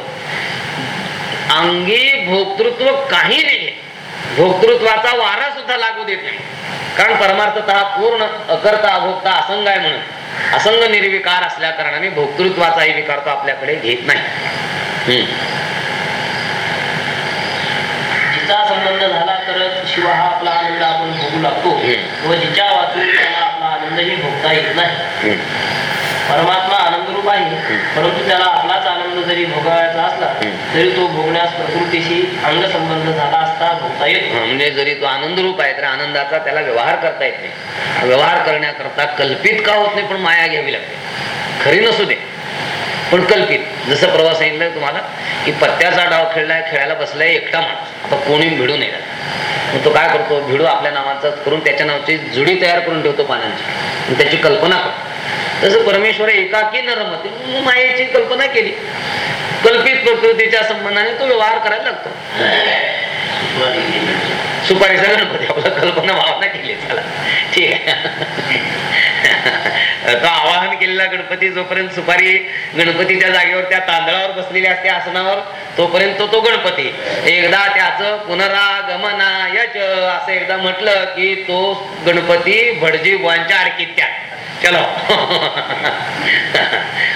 अंगी भोक्तृत्व काही नाही. भोक्तृत्वाचा वारा सुद्धा लागू देत नाही. कारण परमार्थतः पूर्ण अकर्ता अभोक्ता असंग आहे म्हणून. असंग निर्विकार असल्या कारणाने भोक्तृत्वाचाही विकार तो आपल्याकडे घेत नाही. जिचा संबंध झाला तरच शिव हा आपला आनंद आपण भोगू लागतो. व जिच्या वाचून आनंदही भोगता येत नाही. परमात्मा आनंदरूप आहे परंतु त्याला आपलाच आनंद जरी भोगावायचा असला. तरी तो भोगण्यास प्रकृतीशी अंग संबंध झाला असता भोगता येतो. म्हणजे जरी तो आनंद रूप आहे तर आनंदाचा त्याला व्यवहार करता येत नाही. व्यवहार करण्याकरता कल्पित का होत नाही पण माया घ्यावी लागते. खरी नसू दे. पण कल्पित. जसं प्रवास सांगितलं तुम्हाला की पत्त्याचा डाव खेळलाय खेळायला बसलाय एकटा माणूस. आता कोणी भिडू नाही मग तो काय करतो? भिडू आपल्या नावाचा करून त्याच्या नावाची जुडी तयार करून ठेवतो पानांची त्याची कल्पना करतो. तसं परमेश्वर एकाकी न रमते मायेची कल्पना केली. कल्पित प्रकृतीच्या संबंधाने तो व्यवहार करायला लागतो. सुपारीचा गणपती आपला कल्पना भावना केली चला ठीक आहे. तो आवाहन केलेला गणपती जोपर्यंत सुपारी गणपतीच्या जागेवर त्या तांदळावर बसलेल्या असते आसनावर तोपर्यंत तो, तो गणपती. एकदा त्याच पुनरागमनायच असं एकदा म्हटलं की तो गणपती भटजी बुवांच्या आडकित्या चलो.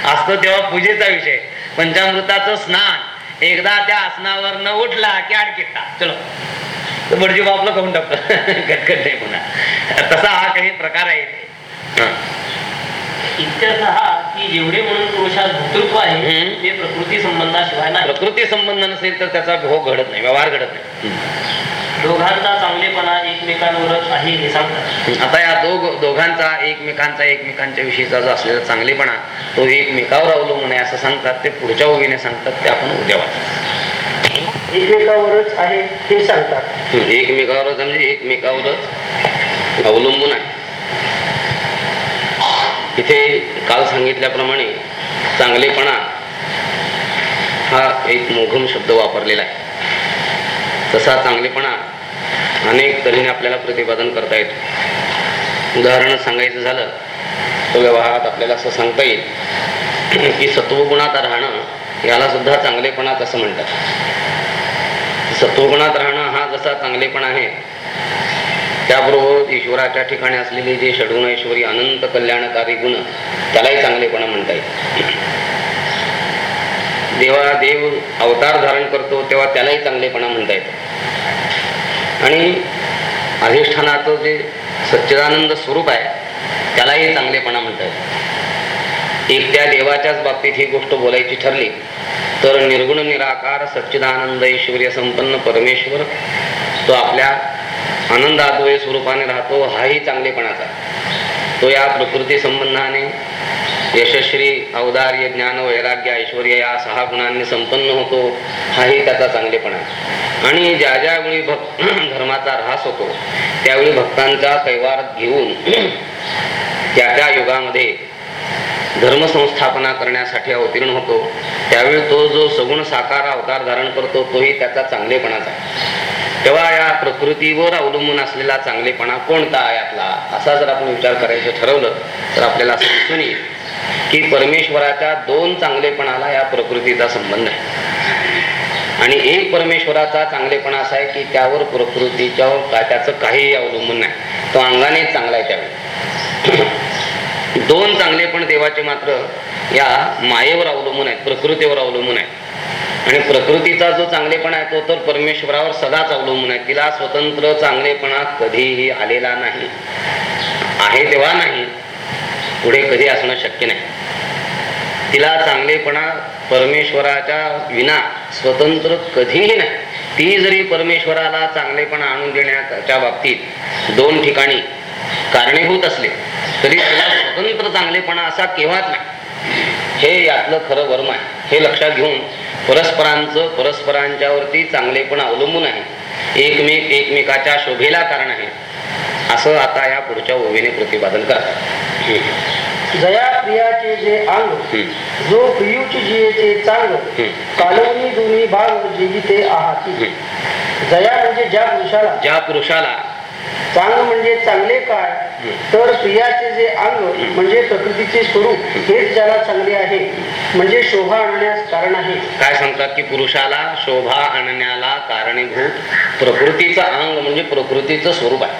असतो तेव्हा पूजेचा विषय. पंचामृताचं स्नान. एकदा त्या आसनावर न उठला की आडकीत चलो. भटजी बापला कहून टाकतो. कटकट नाही पुन्हा तसा हा काही प्रकार आहे. इत्यर्थ हा की जेवढे म्हणून पुरुषात आहे हम्म. ते प्रकृती संबंधाशिवाय नाही. प्रकृती संबंध नसेल तर त्याचा भोग घडत नाही व्यवहार घडत नाही. दोघांचा चांगलेपणा एकमेकांवरच आहे हे सांगतात. आता या दोघ दोघांचा एकमेकांचा एकमेकांच्या विषयीचा जो असलेला चांगलेपणा तो एकमेकावर अवलंबून आहे असं सांगतात ते पुढच्या उभीने सांगतात ते आपण उद्या वाचू. एकमेकावरच आहे हे सांगतात. एकमेकावरच म्हणजे एकमेकावरच अवलंबून आहे. इथे काल सांगितल्याप्रमाणे चांगलेपणा हा एक मोघम शब्द वापरलेला आहे. तसा चांगलेपणा अनेक तऱ्हेने आपल्याला प्रतिपादन करता येतो. उदाहरण सांगायचं झालं तर व्यवहारात आपल्याला असं सांगता येईल की सत्वगुणात राहणं याला सुद्धा चांगलेपणात असं म्हणतात. सत्वगुणात राहणं हा जसा चांगलेपणा आहे त्याबरोबर ईश्वराच्या ठिकाणी असलेले जे षडगुण ऐश्वरी अनंत कल्याणकारी गुण त्यालाही चांगलेपणा म्हणता येईल. देवा देव अवतार धारण करतो तेव्हा त्यालाही चांगलेपणा म्हणता येत. आणि अधिष्ठानाचं जे सच्चिदानंद स्वरूप आहे त्यालाही चांगलेपणा म्हणता येत. एक त्या देवाच्याच बाबतीत ही गोष्ट बोलायची ठरली तर निर्गुण निराकार सच्चिदानंद ऐश्वर संपन्न परमेश्वर तो आपल्या आनंदाद्वय स्वरूपाने राहतो हाही चांगलेपणाचा. तो या प्रकृती संबंधाने यशस्वी औदार्य ज्ञान वैराग्य ऐश्वर या सहा गुणांनी संपन्न होतो हाही त्याचा चांगलेपणा. आणि ज्या ज्यावेळी भक्त धर्माचा ऱ्हास होतो त्यावेळी भक्तांचा कैवार घेऊन त्या त्या युगामध्ये धर्मसंस्थापना करण्यासाठी अवतीर्ण होतो त्यावेळी तो जो सगुण साकार अवतार धारण करतो तोही त्याचा चांगलेपणाचा. तेव्हा या प्रकृतीवर अवलंबून असलेला चांगलेपणा कोणता आहे आपला? असा जर आपण विचार करायचं ठरवलं तर आपल्याला असं दिसून येईल की परमेश्वराच्या दोन चांगलेपणाला या प्रकृतीचा संबंध आहे. आणि एक परमेश्वराचा चांगलेपणा असा आहे की त्यावर प्रकृतीच्या का त्याचं काहीही अवलंबून नाही. तो अंगाने चांगला आहे त्यावेळी. दोन चांगलेपण देवाचे मात्र या मायेवर अवलंबून आहेत प्रकृतीवर अवलंबून आहेत. आणि प्रकृतीचा जो चांगलेपणा आहे तो तर परमेश्वरावर सदाच अवलंबून आहे. तिला स्वतंत्र चांगलेपणा कधीही आलेला नाही. आहे तेव्हा नाही पुढे कधी असणं शक्य नाही. तिला चांगलेपणा परमेश्वराच्या विना स्वतंत्र कधीही नाही. ती जरी परमेश्वराला चांगलेपणा आणून देण्याच्या बाबतीत दोन ठिकाणी कारणीभूत असले तरी तिला स्वतंत्र चांगलेपणा असा केव्हाच नाही. हे यातलं खरं वर्म आहे. हे लक्षात घेऊन परस्परांचं परस्परांच्यावरती चांगलेपण अवलंबून आहे. एकमेक एकमेकाच्या शोभेला कारण आहे. असं आता या पुढच्या ओवीने प्रतिपादन करा. जया प्रियाचे जे अंग जो प्रियूची जियेचे चांग कालवणी दोन्ही भाग जीविते आहाती. जया म्हणजे ज्या पुरुषाला ज्या पुरुषाला चांग म्हणजे चांगले काय? तर प्रियाचे जे अंग म्हणजे प्रकृतीचे स्वरूप हेच ज्याला चांगले आहे. म्हणजे शोभा आणण्यास कारण आहे. काय सांगतात की पुरुषाला शोभा आणण्याला कारणीभूत प्रकृतीचं अंग म्हणजे प्रकृतीचं स्वरूप आहे.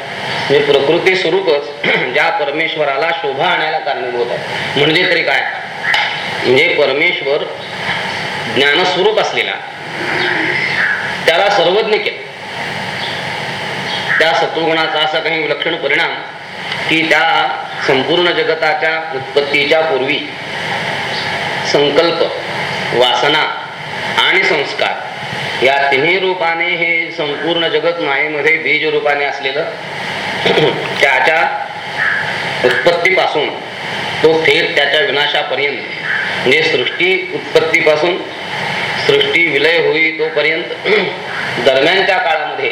म्हणजे प्रकृती स्वरूपच ज्या परमेश्वराला शोभा आणायला कारणीभूत आहे. म्हणजे तरी काय? म्हणजे परमेश्वर ज्ञानस्वरूप असलेला त्याला सर्वज्ञ केलं. त्या सत्वगुणाचा असा काही विलक्षण परिणाम की त्या संपूर्ण जगताच्या उत्पत्तीच्या पूर्वी संकल्प वासना आणि संस्कार या तिन्ही रूपाने हे संपूर्ण जगत मायेमध्ये बीज रूपाने असलेलं त्याच्या उत्पत्तीपासून तो थेट त्याच्या विनाशापर्यंत म्हणजे सृष्टी उत्पत्तीपासून सृष्टी विलय होई तोपर्यंत दरम्यानच्या काळामध्ये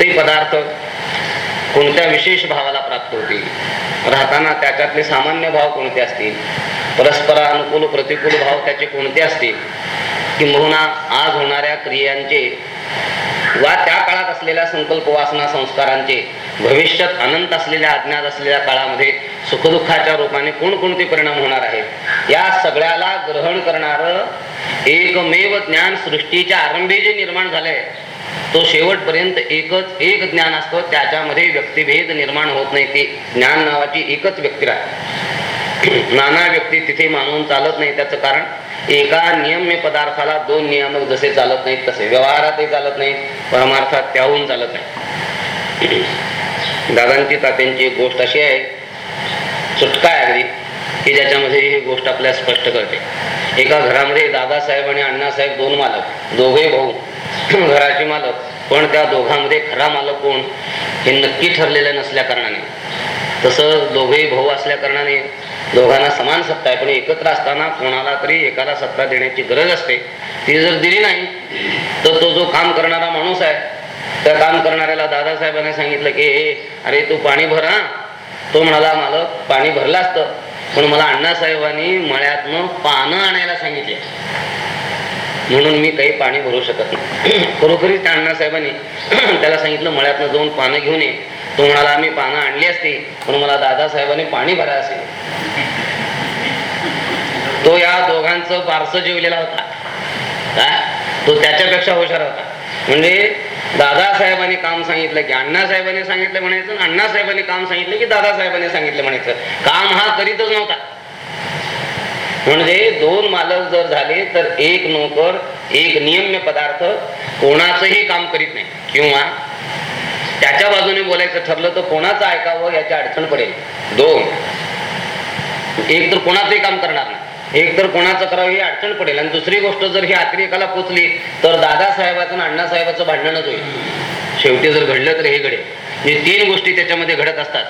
ते पदार्थ कोणत्या विशेष भावाला प्राप्त होतील? राहताना त्याच्यातले सामान्य भाव कोणते असतील? परस्पर अनुकूल प्रतिकूल भाव त्याचे कोणते असतील? किंबहुना आज होणाऱ्या क्रियांचे वा त्या काळात असलेल्या संकल्प वासना संस्कारांचे भविष्यात अनंत असलेल्या अज्ञात असलेल्या काळामध्ये सुखदुःखाच्या रूपाने कोणकोणते परिणाम होणार आहेत? या सगळ्याला ग्रहण करणार एकमेव ज्ञान सृष्टीच्या आरंभी जे निर्माण झालंय तो शेवटपर्यंत एकच एक ज्ञान असतो त्याच्यामध्ये व्यक्तिभेद निर्माण होत नाही. ते ज्ञान नावाची एकच व्यक्ती राहते. नाना व्यक्ती तिथे मानून चालत नाही. त्याचं कारण एका नियम्य पदार्थाला दोन नियामक जसे चालत नाहीत तसे व्यवहारातही चालत नाहीत परमार्थात त्याहून चालत नाही दादांची तात्यांची एक गोष्ट अशी आहे सुटका आहे अगदी की ज्याच्यामध्ये ही गोष्ट आपल्याला स्पष्ट करते. एका घरामध्ये दादासाहेब आणि अण्णासाहेब दोन मालक दोघे भाऊ. घराचे मालक पण त्या दोघांमध्ये खरा मालक कोण हे नक्की ठरलेलं नसल्या कारणाने. तसं दोघेही भाऊ असल्या कारणाने दोघांना समान सत्ता आहे पण एकत्र असताना कोणाला तरी एकाला सत्ता देण्याची गरज असते. ती जर दिली नाही तर तो जो काम करणारा माणूस आहे त्या काम करणाऱ्याला दादासाहेबांनी सांगितलं की "ए, अरे तू पाणी भर हा. तो म्हणाला मालक पाणी भरलं असतं पण मला अण्णासाहेबांनी मळ्यातनं पानं आणायला सांगितले. म्हणून मी काही पाणी भरू शकत नाही. खरोखरीच त्या अण्णासाहेबांनी त्याला सांगितलं मळ्यातनं जाऊन पानं घेऊन ये. तो म्हणाला आम्ही पानं आणली असती पण मला दादासाहेबांनी पाणी भरा असेल तो या दोघांचं बारसं जेवलेला होता. काय? तो त्याच्यापेक्षा हुशार होता. म्हणजे दादासाहेबांनी काम सांगितलं की अण्णासाहेबांनी सांगितलं म्हणायचं अण्णासाहेबांनी काम सांगितलं की दादासाहेबांनी सांगितलं म्हणायचं. काम हा करीतच नव्हता. म्हणजे दोन मालक जर झाले तर एक नोकर एक नियम्य पदार्थ कोणाचंही काम करीत नाही. किंवा त्याच्या बाजूने बोलायचं ठरलं तर कोणाचं ऐकावं याची अडचण पडेल. दोन एक तर कोणाचंही काम करणार नाही. एक तर कोणाचं करावं ही अडचण पडेल. आणि दुसरी गोष्ट जर ही अतिरेकाला पोचली तर दादासाहेबाचं आणि अण्णासाहेबाचं भांडणच होईल. शेवटी जर घडलं तर हे घडेल. हे तीन गोष्टी त्याच्यामध्ये घडत असतात.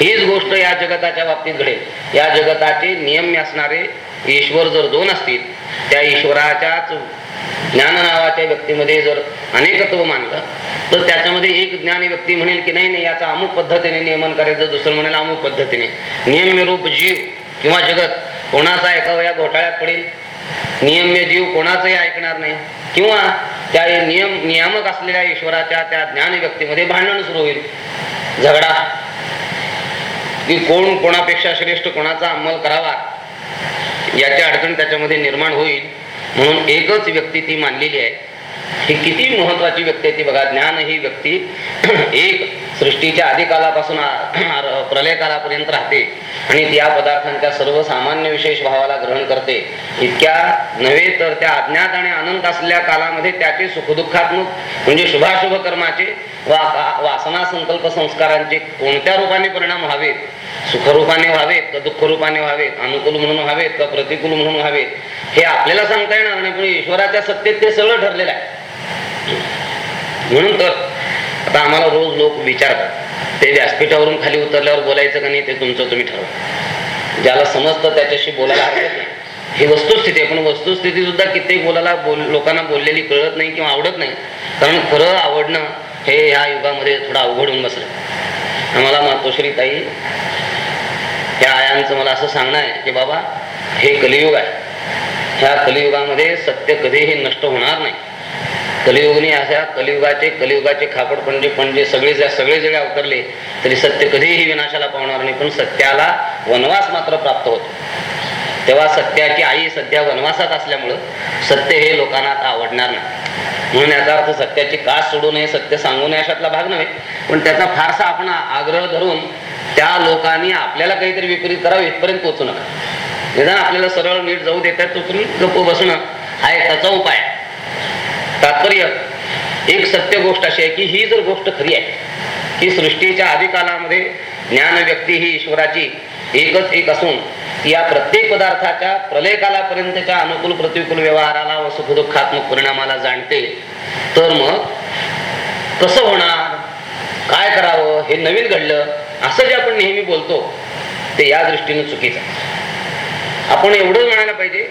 हीच गोष्ट या जगताच्या बाबतीत घडेल. या जगताचे नियम्य असणारे ईश्वर जर दोन असतील त्या ईश्वराच्याच ज्ञान नावाच्या व्यक्तीमध्ये जर अनेकत्व मानलं तर त्याच्यामध्ये एक ज्ञानी व्यक्ती म्हणेल की नाही नाही याचा अमुक पद्धतीने नियमन करायचं दुसरं म्हणेल अमुक पद्धतीने. नियम्य रूप जीव किंवा जगत कोणाचा ऐकावया घोटाळ्यात पडेल? नियम्य जीव कोणाचंही ऐकणार नाही. किंवा त्या नियम नियामक असलेल्या ईश्वराच्या त्या ज्ञान व्यक्तीमध्ये भांडण सुरू होईल. झगडा. की कोण कोणापेक्षा श्रेष्ठ कोणाचा अंमल करावा? याची अडचण त्याच्यामध्ये निर्माण होईल. म्हणून एकच व्यक्ती ती मानलेली आहे. ही किती महत्वाची व्यक्ती आहे ती बघा. ज्ञान ही व्यक्ती एक सृष्टीच्या आदिकालापासून प्रलयकालापर्यंत राहते आणि त्या या पदार्थांच्या सर्व सामान्य विशेष भावाला ग्रहण करते. इतक्या नव्हे तर त्या अज्ञात आणि अनंत असलेल्या कालामध्ये त्याचे सुखदुःखात्मक म्हणजे शुभाशुभ कर्माचे वा वासना संकल्प संस्कारांचे कोणत्या रूपाने परिणाम व्हावेत? सुखरूपाने व्हावेत का दुःख रूपाने व्हावेत? अनुकूल म्हणून व्हावेत का प्रतिकूल म्हणून व्हावेत? हे आपल्याला सांगता येणार नाही पण ईश्वराच्या सत्तेत ते सगळं ठरलेलं आहे. म्हणून तर आता आम्हाला रोज लोक विचारतात. ते व्यासपीठावरून खाली उतरल्यावर बोलायचं का नाही ते तुमचं तुम्ही ठरवा. ज्याला समजतं त्याच्याशी बोलायला हरकत नाही. ही वस्तुस्थिती आहे पण वस्तुस्थिती सुद्धा कित्येक बोलायला बोल लोकांना बोललेली कळत नाही किंवा आवडत नाही. कारण खरं आवडणं हे ह्या युगामध्ये थोडं अवघड होऊन बसलं. आम्हाला मातोश्री ताई या आयांचं मला असं सांगणं आहे की बाबा हे कलियुग आहे. ह्या कलियुगामध्ये सत्य कधीही नष्ट होणार नाही. कलियुगने अशा कलियुगाचे कलियुगाचे खापड पणजे पणजे सगळे ज्या सगळे जरी अवतरले तरी सत्य कधीही विनाशाला पावणार नाही पण सत्याला वनवास मात्र प्राप्त होतो. तेव्हा सत्याची आई सध्या वनवासात असल्यामुळं सत्य हे लोकांना आता आवडणार नाही. म्हणून याचा अर्थ सत्याची कास सोडू नये सत्य सांगू नये अशातला भाग नव्हे. पण त्याचा फारसा आपण आग्रह धरून त्या लोकांनी आपल्याला काहीतरी विपरीत करावं इथपर्यंत पोहोचू नका. निदान आपल्याला सरळ नीट जाऊ देतात तुम्ही गप्प बसणं हा एक त्याचा उपाय तात्पर्य एक सत्य गोष्ट अशी आहे की ही जर गोष्ट खरी आहे की सृष्टीच्या आदिकालामध्ये ज्ञान व्यक्ती ही ईश्वराची एकच एक असून या प्रत्येक पदार्थाच्या प्रलयकालापर्यंतच्या अनुकूल प्रतिकूल व्यवहाराला व सुखदुःखात्मक परिणामाला जाणते. तर मग कसं होणार? काय करावं? हे नवीन घडलं. असं जे आपण नेहमी बोलतो ते या दृष्टीने चुकीचं आपण एवढंच म्हणायला पाहिजे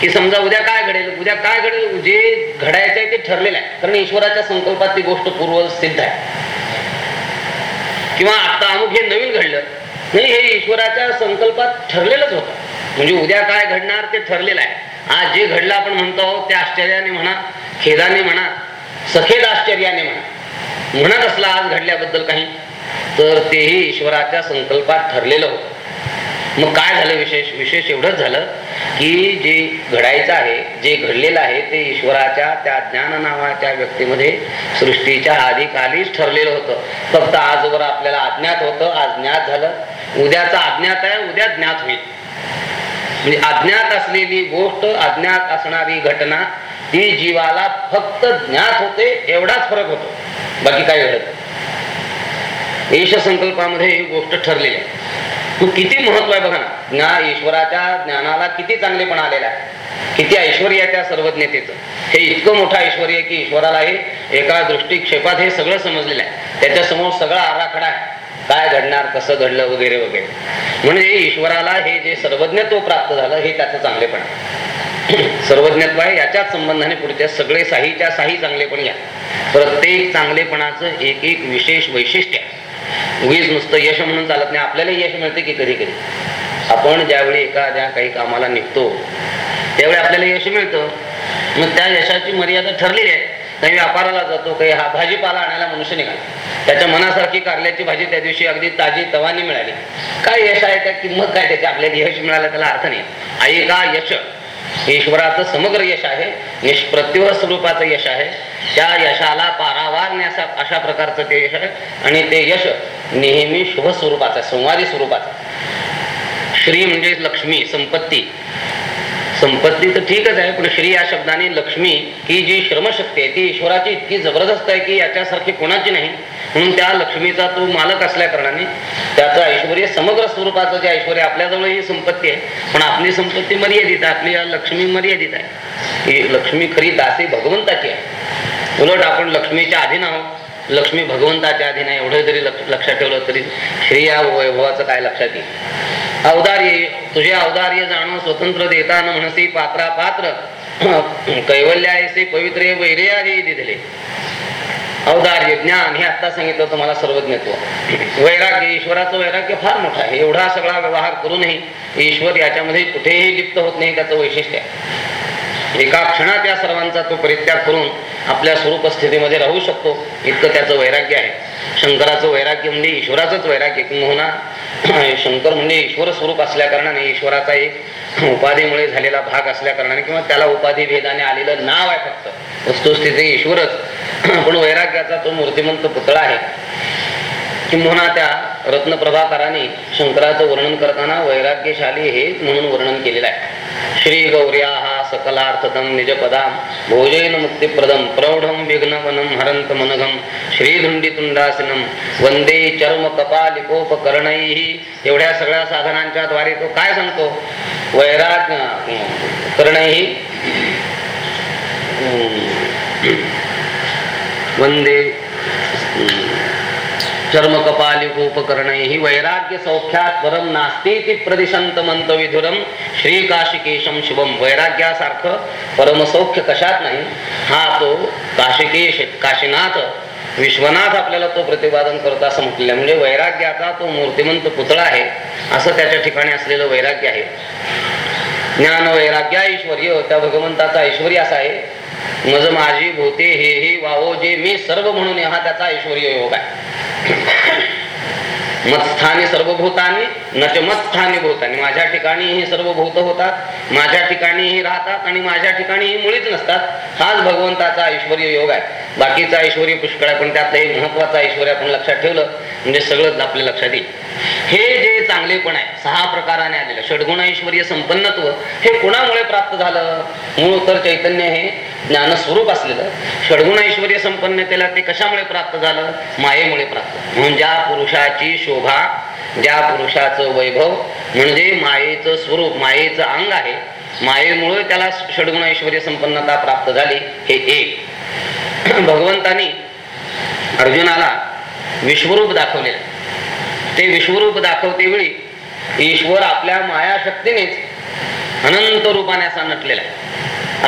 की समजा उद्या काय घडेल? उद्या काय घडेल? जे घडायचं आहे ते ठरलेलं आहे. कारण ईश्वराच्या संकल्पात ती गोष्ट पूर्व सिद्ध आहे. किंवा आता अमुक हे नवीन घडलं. नाही हे ईश्वराच्या संकल्पात ठरलेलंच होतं. म्हणजे उद्या काय घडणार ते ठरलेलं आहे. आज जे घडलं आपण म्हणतो आहोत ते आश्चर्याने म्हणा खेदाने म्हणा सखेद आश्चर्याने म्हणा. म्हणत असला आज घडल्याबद्दल काही तर तेही ईश्वराच्या संकल्पात ठरलेलं होतं. मग काय झालं विशेष? विशेष एवढंच झालं की जे घडायचं आहे जे घडलेलं आहे ते ईश्वराच्या त्या ज्ञान नावाच्या व्यक्तीमध्ये सृष्टीच्या आधीकालीच ठरलेलं होतं. फक्त आजवर आपल्याला अज्ञात होतं. आज ज्ञात झालं. उद्याचा अज्ञात आहे उद्या ज्ञात होईल. म्हणजे अज्ञात असलेली गोष्ट अज्ञात असणारी घटना ती जीवाला फक्त ज्ञात होते एवढाच फरक होतो. बाकी काय घडत ईश संकल्पामध्ये ही गोष्ट ठरलेली आहे. किती महत्त्व आहे बघा ना. ईश्वराच्या ज्ञानाला किती चांगलेपणा आलेला आहे. किती ऐश्वर्य आहे त्या सर्वज्ञतेचं. हे इतकं मोठं ऐश्वर्य आहे की ईश्वराला हे एका दृष्टिक्षेपात हे सगळं समजलेलं आहे. त्याच्यासमोर सगळा आराखडा आहे. काय घडणार कसं घडलं वगैरे वगैरे. म्हणजे ईश्वराला हे जे सर्वज्ञत्व प्राप्त झालं हे त्याचं चांगलेपण आहे. सर्वज्ञत्व आहे याच्याच संबंधाने पुढच्या सगळे साहीच्या साही चांगलेपण घ्या. प्रत्येक चांगलेपणाचं एक एक विशेष वैशिष्ट्य आहे. उगीच नुसतं यश म्हणून चालत नाही. आपल्याला यश मिळते की कधी कधी? आपण ज्यावेळी एखाद्या काही कामाला निघतो त्यावेळी आपल्याला यश मिळतं. मग त्या यशाची मर्यादा ठरलेली आहे. काही व्यापाराला जातो काही हा भाजीपाला आणायला मनुष्य निघाला. त्याच्या मनासारखी कारल्याची भाजी त्या दिवशी अगदी ताजी तवानी मिळाली. काय यश आहे त्या किंमत काय त्याची? आपल्याला यश मिळालं त्याला अर्थ नाही. आई का यश? ईश्वराचं समग्र यश आहे. निष्प्रत्युह स्वरूपाचं यश आहे. त्या यशाला पारावारण्याचा अशा प्रकारचं ते यश आहे. आणि ते यश नेहमी शुभ स्वरूपाचं आहे, संवादी स्वरूपाचं श्री म्हणजे लक्ष्मी संपत्ती. संपत्ती तर ठीकच आहे पण श्री या शब्दाने लक्ष्मी ही जी श्रमशक्ती आहे ती ईश्वराची इतकी जबरदस्त आहे की याच्यासारखी कोणाची नाही. म्हणून त्या लक्ष्मीचा तो मालक असल्या कारणाने त्याचं ऐश्वर समग्र स्वरूपाचं जे ऐश्वर आपल्याजवळ ही संपत्ती आहे. पण आपली संपत्ती मर्यादित आहे आपली या लक्ष्मी मर्यादित आहे. ही लक्ष्मी खरी दासी भगवंताची आहे. उलट आपण लक्ष्मीच्या अधीन आहोत. लक्ष्मी भगवंताच्या अधीन आहे. एवढं जरी लक्ष- लक्षात ठेवलं तरी श्री या वैभवाचं काय लक्षात येईल? अवदार्य तुझे अवदार्य जाणून स्वतंत्र देता न म्हणसी पात्रा पात्र. कैवल्यायसे पवित्रे वैर्यादी दिले अवदार्य ज्ञान हे आता सांगितलं तुम्हाला सर्वज्ञत्व. वैराग्य ईश्वराचं वैराग्य फार मोठं आहे. एवढा सगळा व्यवहार करूनही ईश्वर याच्यामध्ये कुठेही लिप्त होत नाही. त्याचं वैशिष्ट्य आहे. एका क्षणात या सर्वांचा तो परित्याग करून आपल्या स्वरूप स्थितीमध्ये राहू शकतो. इतकं त्याचं वैराग्य आहे. शंकराचं वैराग्य म्हणजे ईश्वराचंच वैराग्य. किंवा शंकर म्हणजे ईश्वर स्वरूप असल्या कारणाने ईश्वराचा एक उपाधीमुळे झालेला भाग असल्या कारणाने किंवा त्याला उपाधी भेदाने आलेलं नाव आहे फक्त. वस्तुस्थिती ईश्वरच. पण वैराग्याचा तो मूर्तिमंत पुतळा आहे. किंवा त्या रत्नप्रभाकाराने शंकराचं वर्णन करताना वैराग्यशाली हेच म्हणून वर्णन केलेलं आहे. श्री गौर्या हा सकलार्थतम निजपदाम। भोजैन मुक्तिप्रदम। प्रौढम विघ्नवनम हरंत मनघम श्रीधुंडितुंडासनम वंदे चर्म कपालिकोपकरणै एवढ्या सगळ्या साधनांच्या द्वारे तो काय सांगतो? वैराग करणै। वंदे चर्म कपाली उपकरण ही वैराग्य सौख्यात परम नास्ते ती प्रदिशंत मंत विधुरम श्री काशिकेशम शिवम वैराग्यासारखं परमसौख्य कशात नाही। हा तो काशिकेश काशीनाथ विश्वनाथ आपल्याला तो प्रतिपादन करत असं म्हटलेलं म्हणजे वैराग्याचा तो मूर्तिमंत पुतळा आहे असं त्याच्या ठिकाणी असलेलं वैराग्य आहे. ज्ञान वैराग्य ऐश्वर्य त्या भगवंताचा ऐश्वर्य असा आहे. मज माझी भूते हे हे वावो जे मी सर्व म्हणून हा त्याचा ऐश्वर्य योग आहे. Thank you. मत्स्थानी सर्व भूतानी नच मत्स्थानी भूतानी. माझ्या ठिकाणी ही सर्व भूत होतात माझ्या ठिकाणीही राहतात आणि माझ्या ठिकाणी ही मुळीच नसतात. हाच भगवंताचा ऐश्वर्य योग आहे. बाकीचा ऐश्वर्य पुष्कळ आहे पण त्यातलं एक महत्वाचं ऐश्वर आपण लक्षात ठेवलं म्हणजे सगळंच आपल्या लक्षात येईल. हे जे चांगलेपण आहे सहा प्रकाराने आलेलं षडगुण ऐश्वर्य संपन्नत्व हे कुणामुळे प्राप्त झालं? मूळ तर चैतन्य हे ज्ञानस्वरूप असलेलं. षडगुण ऐश्वर्य संपन्नतेला ते कशामुळे प्राप्त झालं? मायेमुळे प्राप्त. म्हणून ज्या पुरुषाची शोभा ज्या पुरुषाचं वैभव म्हणजे मायेचं स्वरूप मायेचं अंग आहे. मायेमुळे त्याला षडगुण ऐश्वर संपन्नता प्राप्त झाली हे एक. भगवंतानी अर्जुनाला विश्वरूप दाखवले. ते विश्वरूप दाखवते वेळी ईश्वर आपल्या मायाशक्तीनेच अनंत रूपाने असा नटलेला आहे.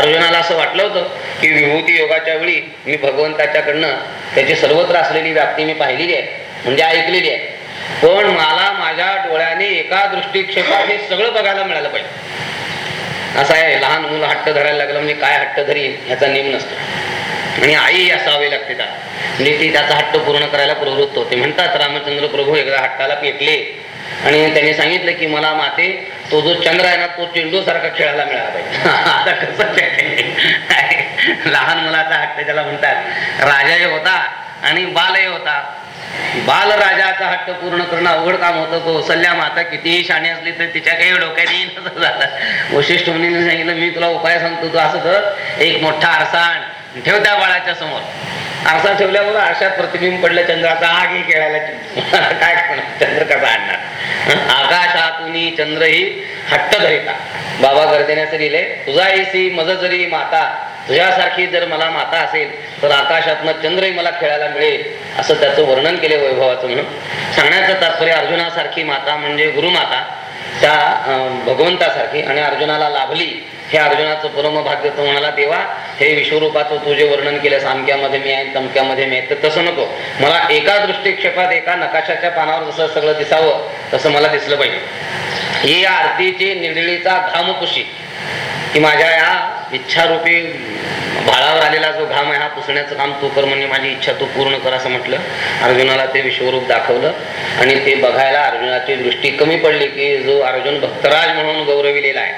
अर्जुनाला असं वाटलं होतं की विभूती योगाच्या वेळी मी भगवंताच्याकडनं त्याची सर्वत्र असलेली व्याप्ती मी पाहिलेली आहे म्हणजे ऐकलेली आहे. पण मला माझ्या डोळ्याने एका दृष्टिक्षेपात हे सगळं बघायला मिळालं पाहिजे. असं आहे लहान मुलं हट्ट धरायला लागलं म्हणजे काय हट्ट धरी ह्याचा नेम नसतो. आणि आई असावी लागते त्याला. म्हणजे ती त्याचा हट्ट पूर्ण करायला प्रवृत्त होते. म्हणतात रामचंद्र प्रभू एकदा हट्टाला पेटले आणि त्यांनी सांगितलं की मला माते तो जो चंद्र आहे ना तो चेंडू सारखा खेळायला मिळाला पाहिजे. आता कसं लहान मुलाचा हट्ट त्याला म्हणतात राजाही होता आणि बालही होता. बालराजाचा हट्ट पूर्ण करणं अवघड काम होतं. कौसल्या माता कितीही शाणी असली तर तिच्या काही डोक्यात येईन असं झालं. वशिष्ठ मुनीने सांगितलं मी तुला उपाय सांगतो तू असं कर. एक मोठा आरसा आण ठेव त्या बाळाच्या समोर. आरसा ठेवल्यावर आरशात प्रतिबिंब पडलं चंद्राचा आग ही खेळायला काय चंद्र कसा आणणार? आकाशातून चंद्र ही हट्ट धरिता बाबा गर्देने लिहिले तुझा ऐसी मज जरी माता तुझ्यासारखी जर मला माता असेल तर आकाशातनं चंद्रही मला खेळायला मिळेल असं त्याचं वर्णन केले वैभवाचं म्हणून. सांगण्याचं तात्पर्य अर्जुनासारखी माता म्हणजे गुरुमाता त्या भगवंतासारखी आणि अर्जुनाला लाभली हे अर्जुनाचं परम भाग्य तो म्हणाला देवा हे विश्वरूपाचं तू जे वर्णन केलं सामक्यामध्ये मी आहे तमक्यामध्ये मी आहे तर तसं नको. मला एका दृष्टिक्षेपात एका नकाशाच्या पानावर जसं सगळं दिसावं तसं मला दिसलं पाहिजे. ही आरतीची निडळीचा घामकुशी की माझ्या या इच्छारूपी भाळावर आलेला जो घाम आहे हा पुसण्याचं काम तू कर म्हणजे माझी इच्छा तू पूर्ण कर असं म्हटलं. अर्जुनाला ते विश्वरूप दाखवलं. आणि ते बघायला अर्जुनाची दृष्टी कमी पडली की जो अर्जुन भक्तराज म्हणून गौरविलेला आहे.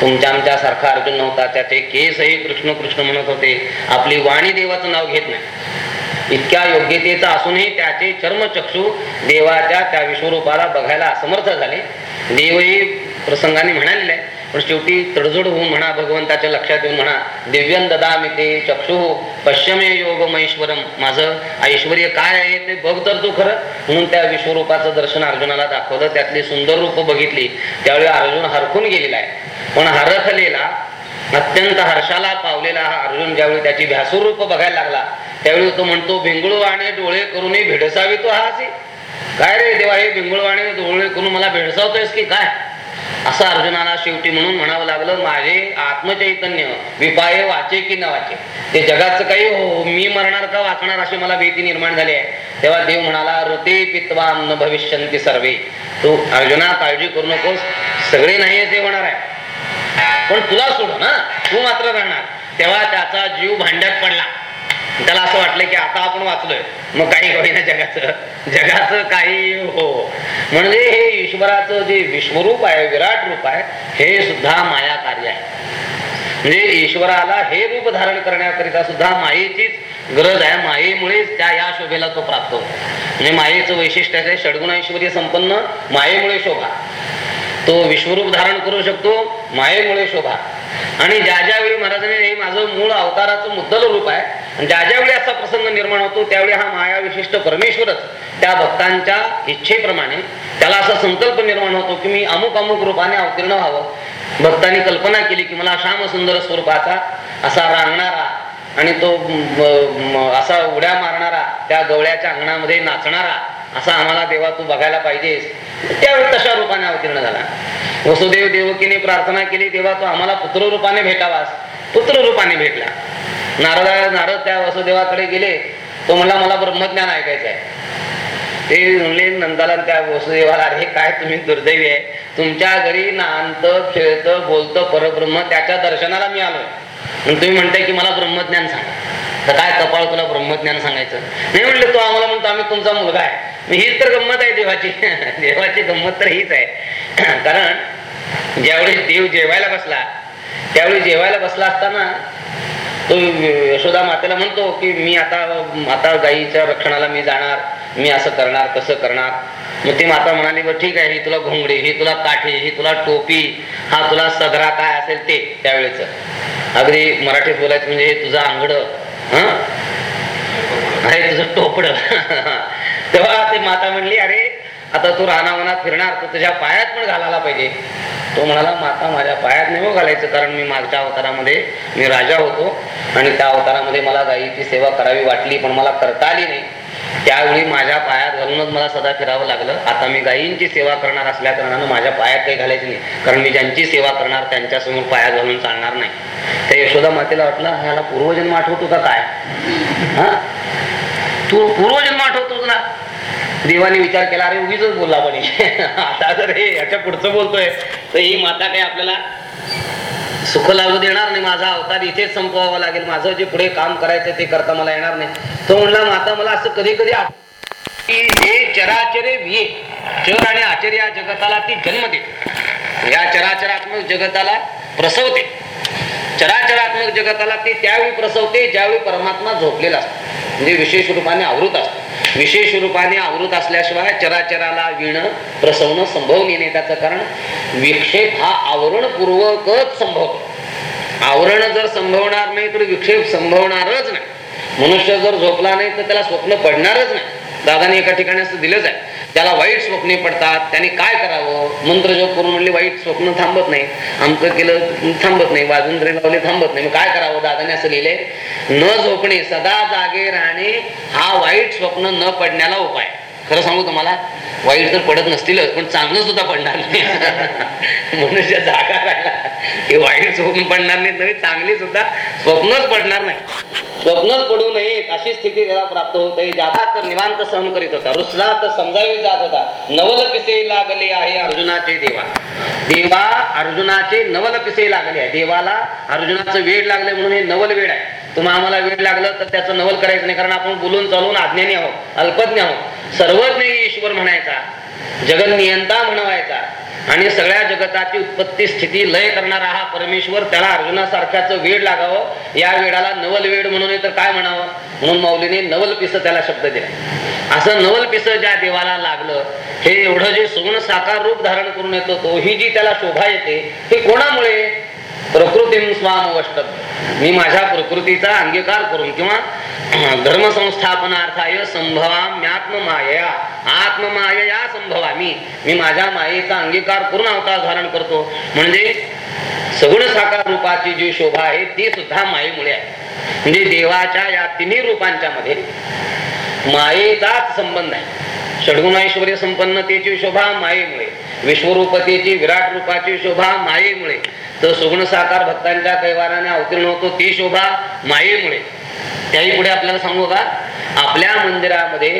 तुमच्या आमच्या सारखा अर्जुन नव्हता. त्याचे केसही कृष्ण कृष्ण म्हणत होते. आपली वाणी देवाचं नाव घेत नाही. इतक्या योग्यतेचा असूनही त्याचे चर्मचक्षू देवाच्या त्या विश्वरूपाला बघायला असमर्थ झाले. देवही प्रसंगाने म्हणालेले आहे पण शेवटी तडजोड होऊन म्हणा भगवंताच्या लक्षात येऊन म्हणा दिव्यन ददामी ते चक्षु पश्चिमे योग महेश्वरम माझं ऐश्वर काय आहे ते बघ तर तू खरं. म्हणून त्या विश्वरूपाचं दर्शन अर्जुनाला दाखवलं त्यातली सुंदर रूप बघितली. त्यावेळी अर्जुन हरखून गेलेला आहे. पण हरखलेला अत्यंत हर्षाला पावलेला हा अर्जुन ज्यावेळी त्याची भ्यासूर रूप बघायला लागला त्यावेळी तो म्हणतो भिंगळू आणि डोळे करूनही भेडसावी तो हा असे काय रे देवा हे भिंगळू आणि डोळे करून मला भेडसावतोयस की काय? असं अर्जुनाला शेवटी म्हणून म्हणावं लागलं माझे आत्मचैतन्य विपाय वाचे की न वाचे? ते जगाचं काही हो मी मरणार का वाचणार अशी मला भीती निर्माण झाली आहे. तेव्हा देव म्हणाला ऋते पित्वाम न भविष्यंती सर्वे. तू अर्जुना काळजी करू नकोस सगळे नाही ते होणार आहे. पण तुला सोड ना तू मात्र राहणार. तेव्हा त्याचा जीव भांड्यात पडला. त्याला असं वाटलं की आता आपण वाचलोय. मग काही होईना जगाचं. जगाचं काही हो. म्हणजे हे ईश्वराचं जे विश्वरूप आहे विराट रूप आहे हे सुद्धा माया कार्य आहे. म्हणजे ईश्वराला हे रूप धारण करण्याकरिता सुद्धा मायेचीच गरज आहे. मायेमुळेच त्या या शोभेला तो प्राप्त होतो. म्हणजे मायेचं वैशिष्ट्य आहे षडगुण ऐश्वर्य संपन्न मायेमुळे शोभा. तो विश्वरूप धारण करू शकतो मायेमुळे शोभा. आणि ज्या ज्यावेळी महाराजांनी हे माझं मूळ अवताराचं मुद्दल रूप आहे आणि ज्या ज्या वेळी असा प्रसंग निर्माण होतो त्यावेळी हा माया विशिष्ट परमेश्वरच त्या भक्तांच्या इच्छेप्रमाणे त्याला असा संकल्प निर्माण होतो की मी अमुक अमुक रूपाने अवतीर्ण व्हावं. भक्तांनी कल्पना केली की मला श्याम सुंदर स्वरूपाचा असा रांगणारा आणि तो असा उड्या मारणारा त्या गवळ्याच्या अंगणामध्ये नाचणारा असा आम्हाला देवा तू बघायला पाहिजेस. त्यावेळी तशा रूपाने अवतीर्ण झाला. वसुदेव देवकीने प्रार्थना केली तेव्हा तो आम्हाला पुत्र रूपाने भेटावास. पुत्र रूपाने भेटला. नारद नारद त्या वसुदेवाकडे गेले. तो म्हणला मला ब्रह्मज्ञान ऐकायचं आहे. ते म्हणले नंदाला त्या वसुदेवाला अरे काय तुम्ही दुर्दैवी आहे. तुमच्या घरी नांदत खेळतं बोलतं परब्रह्म त्याच्या दर्शनाला मी आलोय. मग तुम्ही म्हणताय की मला ब्रह्मज्ञान सांगा. तर काय कपाळ तुला ब्रह्मज्ञान सांगायचं? नाही म्हणलं तो आम्हाला म्हणतो आम्ही तुमचा मुलगा आहे. हीच तर गंमत आहे देवाची. देवाची गंमत तर हीच आहे. कारण ज्यावेळी देव जेवायला बसला त्यावेळी जेवायला बसला असताना तो यशोदा मातेला म्हणतो की मी आता आता गाईच्या रक्षणाला मी जाणार मी असं करणार कसं करणार. मग ती माता म्हणाली बरं ठीक आहे ही तुला घोंगडी ही तुला काठी ही तुला टोपी हा तुला सदरा काय असेल ते त्यावेळेच. अगदी मराठीत बोलायचं म्हणजे हे तुझं आंगड अरे तुझं टोपड. तेव्हा ते माता म्हणली अरे आता तू रानावनात फिरणार तर तुझ्या पायात पण घालायला पाहिजे. तो म्हणाला माता माझ्या पायात नाही हो घालायचं कारण मी मागच्या अवतारामध्ये मी राजा होतो आणि त्या अवतारामध्ये मला गायीची सेवा करावी वाटली पण मला करता आली नाही. त्यावेळी माझ्या पायात घालूनच मला सदा फिरावं लागलं. आता मी गायींची सेवा करणार असल्या कारणानं माझ्या पायात काही घालायचं नाही. कारण मी ज्यांची सेवा करणार त्यांच्यासमोर पायात घालून चालणार नाही. त्या यशोदा मातेला वाटलं ह्याला पूर्वजन्म आठवतो का काय? हा? तू पूर्वजन्म आठवतो ना देवाने विचार केला अरे उगीच बोलला पण आता जर हे याच्या पुढचं बोलतोय. तर ही माता काही आपल्याला सुख लागू देणार नाही माझा अवतार इथेच संपवावा लागेल. माझं जे पुढे काम करायचं ते करता मला येणार नाही. तो म्हणला माता मला असं कधी कधी की हे चराचरे विये चर आणि आचर्य या जगताला ती जन्म देते या चराचरात्मक जगताला प्रसवते चराचरात्मक जगताला ती त्यावेळी प्रसवते ज्यावेळी परमात्मा झोपलेला असतो. म्हणजे विशेष रूपाने आवृत असतो. विशेष रूपाने आवृत असल्याशिवाय चराचराला विणं प्रसवणं संभवनी नाही त्याचं कारण विक्षेप हा आवरणपूर्वकच संभवतो. आवरण जर संभवणार नाही तर विक्षेप संभवणारच नाही. मनुष्य जर झोपला नाही तर त्याला स्वप्न पडणारच नाही. दादाने एका ठिकाणी असं दिलंच आहे. त्याला वाईट स्वप्ने पडतात त्याने काय करावं? मंत्रजोग करून म्हणले वाईट स्वप्न थांबत नाही. आमचं केलं थांबत नाही वाजंत्रे लावले थांबत नाही. मग काय करावं? दादाने असं लिहिले न झोपणे सदा जागे राहणे हा वाईट स्वप्न न पडण्याला उपाय. खरं सांगू तुम्हाला वाईट तर पडत नसतीलच पण चांगलं सुद्धा पडणार नाही. मनुष्य जागा राहिला हे वाईट स्वप्न पडणार नाही तरी चांगली सुद्धा स्वप्नच पडणार नाही. स्वप्नच पडू नयेत अशी स्थिती त्याला प्राप्त होते जाता तर निवांत सहन करीत होता रुसला तर समजावी जात होता. नवल पिसे लागले आहे अर्जुनाचे देवा. देवा अर्जुनाचे नवल पिसे लागले आहे. देवाला अर्जुनाचं वेळ लागले म्हणून हे नवल वेळ आहे. तुम्हाला आम्हाला वेळ लागलं तर त्याचं नवल करायचं नाही कारण आपण बोलून चालून अज्ञानी आहोत अल्पज्ञ आहोत. सर्वज्ञ ईश्वर म्हणायचा. जगन नियंता म्हणवायचा. आणि सगळ्या जगताची उत्पत्ती स्थिती लय करणारा हा परमेश्वर त्याला अर्जुनासारख्याच वेळ लागावं. या वेळाला नवल वेळ म्हणून तर काय म्हणावं? म्हणून माऊलीने नवल पिस त्याला शब्द दिला. असं नवल पिस ज्या देवाला लागलं हे एवढं जे सोन साकार रूप धारण करून येतो तो ही जी त्याला शोभा येते हे कोणामुळे? प्रकृती स्वाम मी माझ्या प्रकृतीचा अंगीकार करून किंवा धर्मसंस्थापनार्थाय संभवाम्यात्म मायया आत्ममायया संभवामी. मी माझ्या मायेचा अंगीकार करून अवतार धारण करतो. म्हणजे सगुण साकार रूपाची जी शोभा आहे ती सुद्धा मायेमुळे आहे. म्हणजे देवाच्या या तिन्ही रूपांच्या मध्ये मायेचाच संबंध आहे. षडगुणैश्वर्य संपन्नतेची शोभा मायेमुळे विश्वरूपतेची विराट रूपाची शोभा मायेमुळे तर सुगुण साकार भक्तांच्या कैवाराने अवतीर्ण होतो ती शोभा मायेमुळे. त्याही पुढे आपल्याला सांगू का? आपल्या मंदिरामध्ये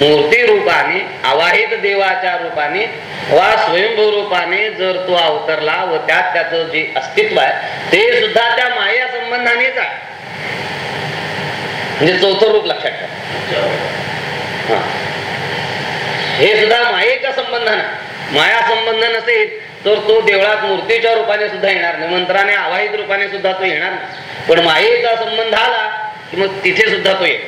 मूर्ती रूपाने अवाहित देवाच्या रूपाने वा स्वयंभू रूपाने जर तो अवतरला व त्यात त्याचं जे अस्तित्व आहे ते सुद्धा त्या माया संबंधानेच आहे. म्हणजे चौथं रूप लक्षात ठेवा. हे सुद्धा मायेच्या संबंधाने. माया संबंध नसेल तर तो देवळात मूर्तीच्या रूपाने सुद्धा येणार नाही. मंत्राने आवाहित रूपाने सुद्धा तो येणार नाही. पण मायेचा संबंध आला की मग तिथे सुद्धा तो येईल.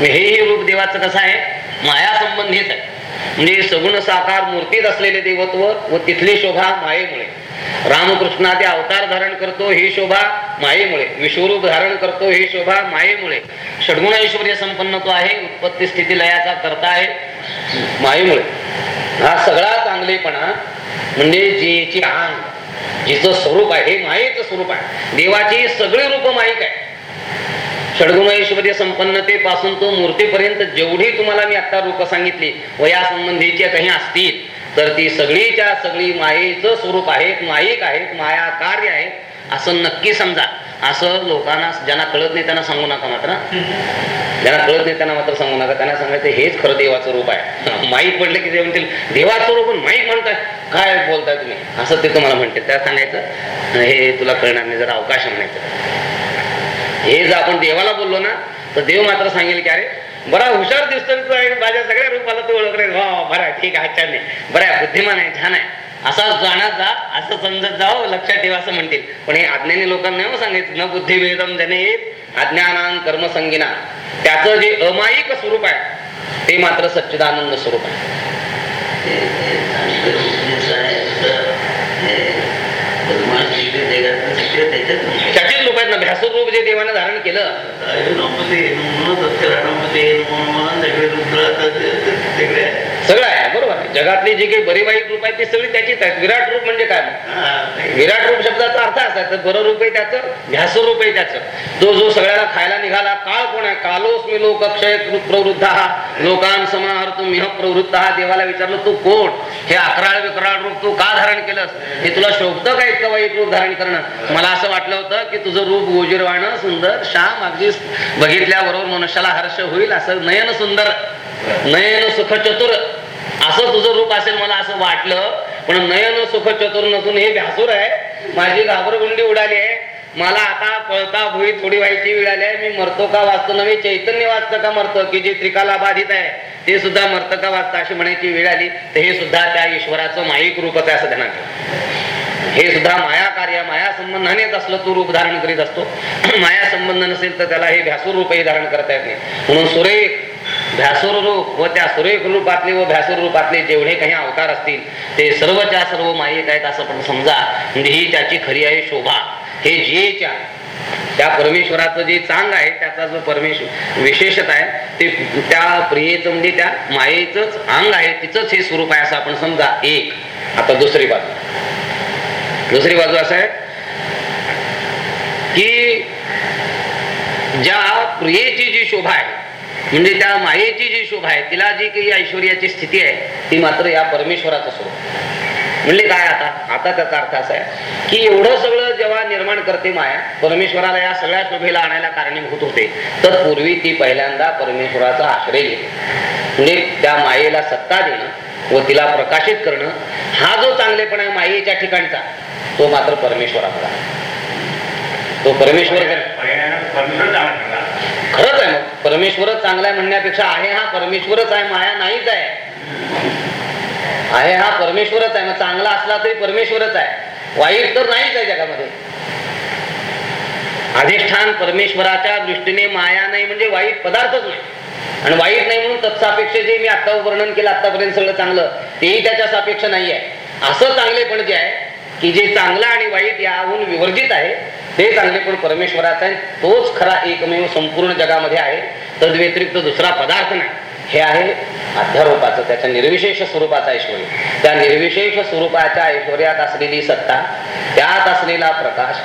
हेही रूप देवाचं कसं आहे? माया संबंधीच आहे. म्हणजे सगुण साकार मूर्तीत असलेले देवत्व व तिथली शोभा मायेमुळे. रामकृष्णाचे अवतार धारण करतो ही शोभा मायेमुळे. विश्वरूप धारण करतो ही शोभा मायेमुळे. षडगुण ऐश्वर्य संपन्न तो आहे उत्पत्ती स्थिती लयाचा करता आहे मायेमुळे. हा सगळा चांगलेपणा म्हणजे जीची अंग जिचं स्वरूप आहे हे मायेचं स्वरूप आहे. देवाची सगळी रूप माईक आहे षडगुणैश्वर्य संपन्नतेपासून तो मूर्तीपर्यंत जेवढी तुम्हाला मी आता रूप सांगितली व या संबंधीच्या काही असतील तर ती सगळीच्या सगळी मायेचं स्वरूप आहेत मायिक आहेत माया कार्य आहेत असं नक्की समजा. असं लोकांना ज्यांना कळत नाही त्यांना सांगू नका मात्र. ज्यांना कळत नाही त्यांना मात्र सांगू नका. त्यांना सांगायचं हेच खरं देवाचं रूप आहे. माहीत पडले की ते म्हणतील देवाचं रूप माहीत म्हणताय. काय बोलताय तुम्ही? असं ते तुम्हाला म्हणते त्या सांगायचं हे तुला कळणार नाही जरा अवकाश म्हणायचं. हे जर आपण देवाला बोललो ना तर देव मात्र सांगेल की अरे बरा हुशार दिसतो तू आहे माझ्या सगळ्या रूपाला तू ओळखले वा बरं आहे, ठीक आहे छान आहे बरं बुद्धिमान आहे छान आहे असा जाण्यात जा असं समजत जावं लक्षात ठेवा असं म्हणतील पण हे अज्ञानी लोकांना सांगितलं न सांगायचं न बुद्धिभेदम जनेत अज्ञानान कर्मसंगीना त्याचं जे अमायिक स्वरूप आहे ते मात्र सच्चिदानंद स्वरूप आहे त्याचेच रूप जे देवाने धारण केलं. सगळं आहे बरोबर. आहे जगातली जी काही बरी वाईट रूप आहेत ती सगळी त्याचीच आहेत. विराट रूप म्हणजे काय? विराट रूप शब्दाचा अर्थ असा आहे तर बरं रूप आहे त्याचं भ्यासूर रूप आहे त्याचं. तो जो सगळ्याला खायला निघाला काळ कोण आहे? कालोस्मी लोक अक्षय प्रवृद्ध हा लोकां समाहर्तु मिह प्रवृत्त. हा देवाला विचारलं तू कोण? हे अकराळ विकराळ रूप तू का धारण केलंस? हे तुला शोभतं का इतकं वाईट रूप धारण करणं? मला असं वाटलं होतं की तुझं रूप गोजीरवाणं सुंदर श्याम अगदी बघितल्याबरोबर मनुष्याला हर्ष होईल असं नयन सुंदर नयन सुख चतुर असं तुझं रूप असेल मला असं वाटलं पण नयन सुख चतुर नसून हे भ्यासूर आहे. माझी घाबरगुंडी उडाली आहे. मला आता पळता भुई थोडी व्हायची वेळ आली आहे. मी मरतो का वाचतो नव्हे? चैतन्य वाचतं का मरतं? की जे त्रिकाला बाधित आहे ते सुद्धा मरतं का वाचतं? अशी म्हणायची वेळ आली. तर हे सुद्धा त्या ईश्वराचं माईक रूपच आहे असं ध्यानात हे सुद्धा माया कार्य माया संबंधानेच असलं तो रूप धारण करीत असतो. माया संबंध नसेल तर त्याला हे भ्यासूर रूपही धारण करता येत नाही. म्हणून सुरेख भ्यासूर रूप व त्या सुरेख रूपातले व भ्यासूर रूपातले जेवढे काही अवतार असतील ते सर्वच्या सर्व मायक आहेत असं पण समजा म्हणजे ही त्याची खरी आहे शोभा. हे जेच्या त्या परमेश्वराचं जे चांग आहे त्याचा जो परमेश्वर विशेषता आहे ते त्या प्रियेचं म्हणजे त्या मायेच अंग आहे तिचंच हे स्वरूप आहे असं आपण समजा एक. आता दुसरी बाजू. दुसरी बाजू असं आहे की ज्या प्रियेची जी शोभा आहे म्हणजे त्या मायेची जी शोभा आहे तिला जी काही ऐश्वर्याची स्थिती आहे ती मात्र या परमेश्वराचं स्वरूप म्हणजे काय आता? आता त्याचा अर्थ असा आहे की एवढं सगळं जेव्हा निर्माण करते माया परमेश्वराला या सगळ्या शोभेला आणायला कारणीभूत होते तर पूर्वी ती पहिल्यांदा परमेश्वराचा आश्रय घेते. म्हणजे त्या मायेला सत्ता देणं व तिला प्रकाशित करणं हा जो चांगलेपणा आहे मायेच्या ठिकाणचा तो मात्र परमेश्वराचा तो परमेश्वर खरंच आहे मग. परमेश्वरच चांगला आहे म्हणण्यापेक्षा आहे हा परमेश्वरच आहे माया नाहीच आहे. आहे हा परमेश्वरच आहे मग चांगला असला तरी परमेश्वरच आहे. वाईट तर नाहीच आहे जगामध्ये. अधिष्ठान परमेश्वराच्या दृष्टीने माया नाही म्हणजे वाईट पदार्थच नाही. आणि वाईट नाही म्हणून तत्सापेक्ष जे मी आता वर्णन केलं आतापर्यंत सगळं चांगलं तेही त्याच्या सापेक्ष नाही आहे असं चांगले पण जे आहे की जे चांगलं आणि वाईट याहून विवर्जित आहे ते चांगले पण परमेश्वराचा आहे. तोच खरा एकमेव संपूर्ण जगामध्ये आहे. तद्व्यतिरिक्त दुसरा पदार्थ नाही. हे आहे अध्यारोपाचं त्याच्या निर्विशेष स्वरूपाचा ऐश्वर. त्या निर्विशेष स्वरूपाच्या ऐश्वर्यात असलेली सत्ता त्यात असलेला प्रकाश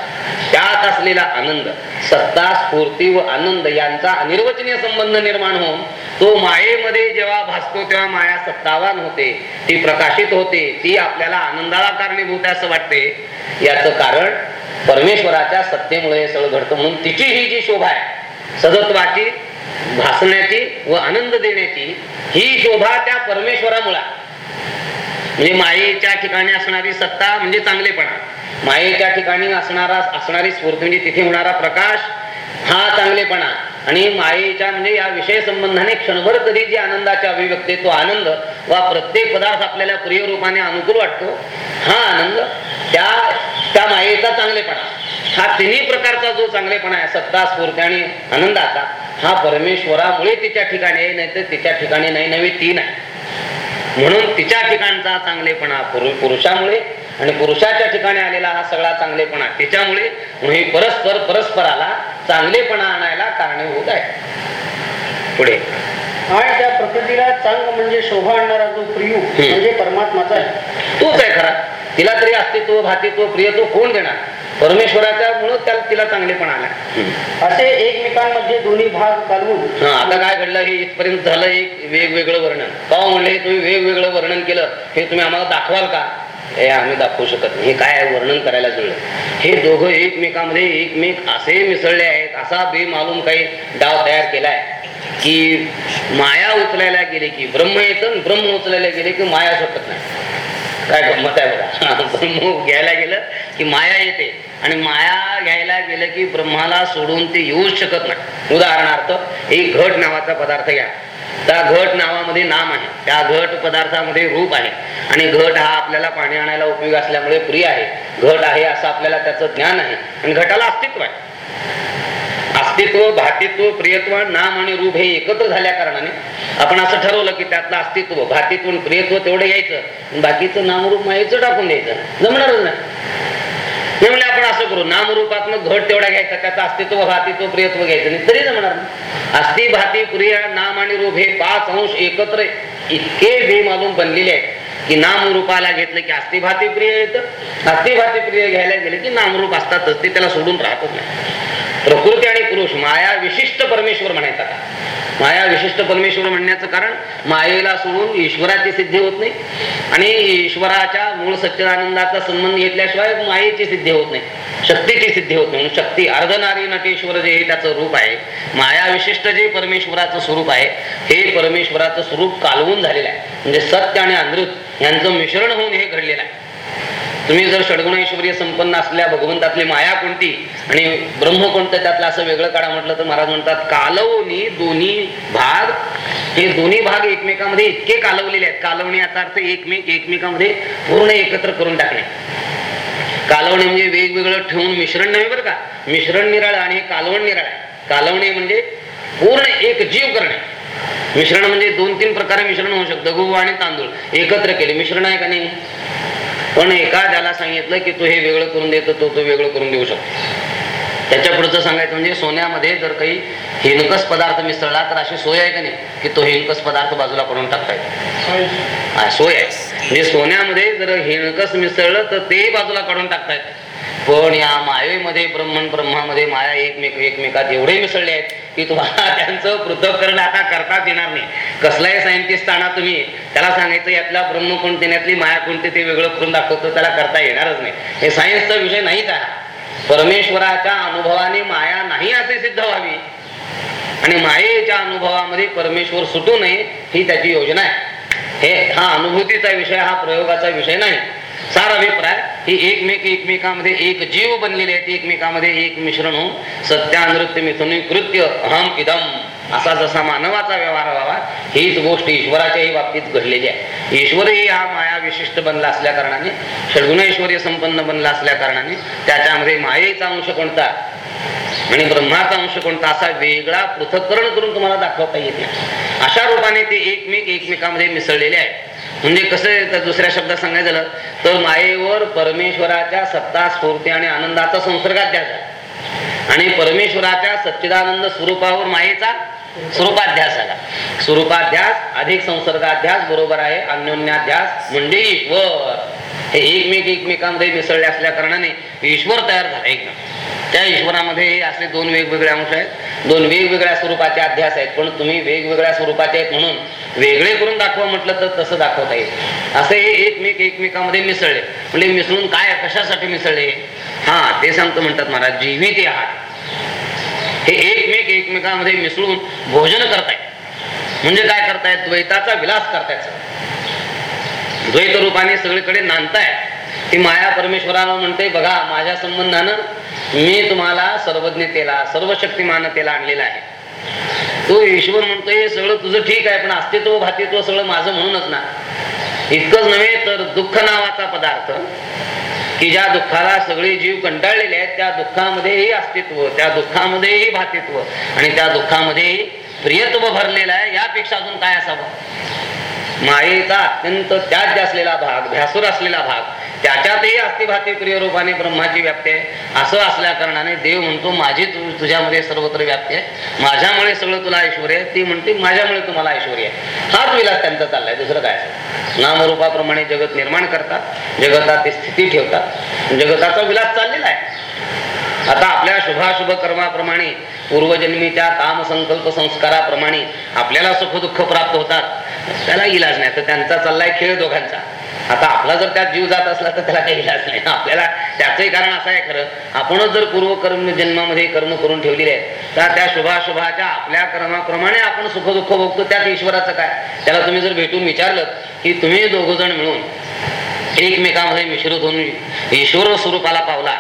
त्यात असलेला आनंद सत्ता स्फूर्ती व आनंद यांचा अनिर्वचनीय संबंध निर्माण होऊन तो मायेमध्ये जेव्हा भासतो तेव्हा माया सत्तावान होते. ती प्रकाशित होते ती आपल्याला आनंदाला कारणीभूत आहे असं वाटते. याचं कारण परमेश्वराच्या सत्तेमुळे हे सगळं घडतं म्हणून तिची ही जी शोभा आहे सदत्वाची भासण्याची व आनंद देण्याची ही शोभा त्या परमेश्वरामुळे म्हणजे मायेच्या ठिकाणी असणारी सत्ता म्हणजे चांगलेपणा. मायेच्या ठिकाणी असणारा असणारी स्फूर्ती म्हणजे तिथे होणारा प्रकाश हा चांगलेपणा. आणि मायेच्या म्हणजे या विषय संबंधाने क्षणभर कधी जी आनंदाच्या अभिव्यक्ती तो आनंद वा प्रत्येक पदार्थ आपल्याला प्रिय रूपाने अनुकूल वाटतो. हा आनंद त्या त्या मायेचा चांगलेपणा. हा तिन्ही प्रकारचा जो चांगलेपणा आहे सत्ता स्फूर्ती आणि आनंदाचा हा परमेश्वरामुळे तिच्या ठिकाणी आहे नाही तर तिच्या ठिकाणी नाही नव्हे ती नाही म्हणून तिच्या ठिकाणचा चांगलेपणा पुरु- पुरुषामुळे आणि पुरुषाच्या ठिकाणी आलेला हा सगळा चांगलेपणा तिच्यामुळे म्हणून हे परस्पर परस्पराला चांगलेपणा आणायला कारणीभूत आहे. पुढे. आणि त्या प्रकृतीला चांग म्हणजे शोभा आणणारा जो प्रियू म्हणजे परमात्माचा आहे. तोच आहे खरा. तिला तरी अस्तित्व भातित्व प्रिय तो कोण देणार? परमेश्वराच्या मुळे त्याला तिला चांगलेपण आला. असे एकमेकांमध्ये दोन्ही भाग कालवून हा आता काय घडलं हे इथपर्यंत झालं एक वेगवेगळं वर्णन. का म्हणले तुम्ही वेगवेगळं वर्णन केलं हे तुम्ही आम्हाला दाखवाल का? हे आम्ही दाखवू शकत नाही. हे काय वर्णन करायला जुळलं. हे दोघं एकमेकांमध्ये एकमेक असे मिसळले आहेत असा बेमालूम काही डाव तयार केलाय की माया उचलायला गेले की ब्रह्म येतं ब्रह्म उचलायला गेले की माया सुटत नाही. काय गंमत आहे बघा. ब्रह्म घ्यायला गेलं की माया येते. आणि माया घ्यायला गेलं की ब्रह्माला सोडून ते येऊच शकत नाही. उदाहरणार्थ एक घट नावाचा पदार्थ घ्या. त्या घट नावामध्ये नाम आहे. त्या घट पदार्थामध्ये रूप आहे. आणि घट हा आपल्याला पाणी आणायला उपयोग असल्यामुळे प्रिय आहे. घट आहे असं आपल्याला त्याचं ज्ञान आहे. आणि घटाला अस्तित्व आहे. अस्तित्व भातित्व प्रियत्व नाम आणि रूप हे एकत्र झाल्या कारणाने आपण असं ठरवलं की त्यातलं अस्तित्व भातित्व प्रियत्व तेवढं यायचं आणि बाकीचं नामरूप मायेचं टाकून द्यायचं. जमणारच नाही. हे आपण असं करू. नामरूपात्मक घट तेवढा घ्यायचा. त्याचा अस्तित्व भातित्व प्रियत्व घ्यायचं नाही. तरी जमणार अस्थि भाती प्रिय नाम आणि रूप हे पाच अंश एकत्र इतके बेमालूम बनलेले आहेत की नाम रूपाला घेतलं की अस्थिभाती प्रिय येतं. अस्थिभाती प्रिय घ्यायला गेले की नामरूप असतातच ते त्याला सोडून राहतच नाही. प्रकृती आणि पुरुष माया विशिष्ट परमेश्वर म्हणायचा का माया विशिष्ट परमेश्वर म्हणण्याचं कारण मायेला सोडून ईश्वराची सिद्धी होत नाही. आणि ईश्वराच्या मूळ सच्चिदानंदाचा संबंध घेतल्याशिवाय मायेची सिद्धी होत नाही. शक्तीची सिद्धी होत नाही. म्हणून शक्ती अर्धनारी नटेश्वर जे हे त्याचं रूप आहे. माया विशिष्ट जे परमेश्वराचं स्वरूप आहे हे परमेश्वराचं स्वरूप कालवून झालेलं आहे. म्हणजे सत्य आणि अनृत यांचं मिश्रण होऊन हे घडलेलं आहे. तुम्ही जर षडगुणैश्वर्य संपन्न असल्या भगवंतातली माया कोणती? आणि ब्रह्म कोणतं? त्यातलं असं वेगळं काढा म्हटलं तर महाराज म्हणतात कालवणी दोन्ही भाग. हे दोन्ही भाग एकमेकांमध्ये इतके कालवलेले आहेत. कालवणी याचा अर्थ एकमेक एकमेकांमध्ये पूर्ण एकत्र करून टाकले. कालवणे म्हणजे वेगवेगळं ठेवून मिश्रण नाही बरं का? मिश्रण निराळ आणि हे कालवण निराळ. आहे कालवणे म्हणजे पूर्ण एक जीव करणे. मिश्रण म्हणजे दोन तीन प्रकारे मिश्रण होऊ शकतं. गहू आणि तांदूळ एकत्र केले. मिश्रण आहे का नाही? पण एखाद्याला सांगितलं की तू हे वेगळं करून देतो तो तो वेगळं करून देऊ शकतो. त्याच्या पुढचं सांगायचं म्हणजे सोन्यामध्ये जर काही हिनकस पदार्थ मिसळला तर अशी सोय आहे का नाही? की तो हिनकस पदार्थ बाजूला पडून टाकता येतो हा, सोय आहे. म्हणजे सोन्यामध्ये जर हिणकस मिसळलं तर तेही बाजूला काढून टाकता येतं पण या मायेमध्ये ब्रह्मण ब्रह्मामध्ये माया एकमेक एकमेकात एवढे मिसळले आहेत की तुम्हाला त्यांचं पृथक्करण आता करताच येणार नाही. कसलाही सायंटिस्ट आणा तुम्ही त्याला सांगायचं यातला ब्रह्म कोणते यातली माया कोणते ते वेगळं करून दाखवतो त्याला करता येणारच नाही. हे सायन्सचा विषय नाही का परमेश्वराच्या अनुभवाने माया नाही असे सिद्ध व्हावी. आणि मायेच्या अनुभवामध्ये परमेश्वर सुटू नये ही त्याची योजना आहे. हे हा अनुभूतीचा विषय हा प्रयोगाचा विषय नाही. सार अभिप्राय ही एकमेक एकमेकामध्ये एक जीव बनलेले आहेत एकमेकामध्ये एक मिश्रण होऊन सत्यानृत्य मिथुनी कृत्य अहम इदम. असा जसा मानवाचा व्यवहार व्हावा हीच गोष्ट ईश्वराच्याही बाबतीत घडलेली आहे. ईश्वरही हा माया विशिष्ट बनला असल्या कारणाने षडगुणैश्वर्य संपन्न बनला असल्या कारणाने त्याच्यामध्ये मायेचा अंश कोणता? आणि ब्रह्माचा अंश कोणता असा वेगळा पृथक्करण करून तुम्हाला दाखवता येते अशा रूपाने ते एकमेक एकमेकामध्ये मिसळलेले आहेत. म्हणजे कसं तर दुसऱ्या शब्दात सांगायचं झालं तर मायेवर परमेश्वराच्या सत्ता स्फूर्ती आणि आनंदाचा संसर्गात द्यायचा आणि परमेश्वराच्या सच्चिदानंद स्वरूपावर मायेचा स्वरूपाध्यास आला स्वरूपाध्यास अधिक संसर्गाध्यास बरोबर आहे अन्योन्याध्यास म्हणजे ईश्वर. हे एकमेक एकमेकांमध्ये मिसळले असल्या कारणाने ईश्वर तयार झाला एकदम त्या ईश्वरामध्ये असले दोन वेगवेगळे अंश आहेत. दोन वेगवेगळ्या स्वरूपाचे अध्यास आहेत. पण तुम्ही वेगवेगळ्या स्वरूपाचे आहेत म्हणून वेगळे करून दाखवा म्हटलं तर तसं दाखवता येईल. असे हे एकमेक एकमेकांमध्ये मिसळले. म्हणजे मिसळून काय कशासाठी मिसळले हा? ते सांगतो म्हणतात महाराज जीवित आहात हे एकमेक एकमेकांमध्ये मिसळून भोजन करतायत. म्हणजे काय करतायत? द्वैताचा विलास करतायत. द्वैत रूपाने सगळीकडे नांदताय. ती माया परमेश्वराला म्हणते बघा माझ्या संबंधानं मी तुम्हाला सर्वज्ञतेला सर्व शक्तिमानतेला आणलेला आहे. तो ईश्वर म्हणतोय हे सगळं तुझं ठीक आहे पण अस्तित्व भातित्व सगळं माझं म्हणूनच ना. इतकंच नव्हे तर दुःख नावाचा पदार्थ की ज्या दुःखाला सगळे जीव कंटाळलेले आहेत त्या दुःखामध्येही अस्तित्व त्या दुःखामध्येही भातित्व आणि त्या दुःखामध्येही प्रियत्व भरलेलं आहे यापेक्षा अजून काय असावं? मायेचा अत्यंत त्याज्य असलेला भाग भ्यासूर असलेला भाग त्याच्यातही अस्थिभाती प्रिय रूपाने ब्रह्माची व्याप्ती आहे. असं असल्या कारणाने देव म्हणतो माझी तु- तुझ्यामध्ये सर्वत्र व्याप्ती आहे. माझ्यामुळे सगळं तुला ऐश्वर्य आहे. ती म्हणते माझ्यामुळे तुम्हाला ऐश्वर्य आहे. हाच विलास त्यांचा चाललाय. दुसरं काय नामरूपाप्रमाणे जगत निर्माण करतात. जगतात ते स्थिती ठेवतात. जगताचा विलास चाललेला आहे. आता आपल्या शुभाशुभ कर्माप्रमाणे पूर्वजन्मीच्या काम संकल्प संस्काराप्रमाणे आपल्याला सुख दुःख प्राप्त होतात. त्याला इलाज नाही तर त्यांचा चाललाय खेळ दोघांचा. आता आपला जर त्यात जीव जात असला तर त्याला काही इलाज नाही. आपल्याला त्याचंही कारण असं आहे खरं. आपणच जर पूर्व कर्म जन्मामध्ये कर्म करून ठेवलेले आहेत तर त्या शुभाशुभाच्या आपल्या कर्माप्रमाणे आपण सुख दुःख भोगतो. त्यात ईश्वराचं काय? त्याला तुम्ही जर भेटून विचारलं की तुम्ही दोघ जण मिळून एकमेकामध्ये मिश्रित होऊन ईश्वर स्वरूपाला पावला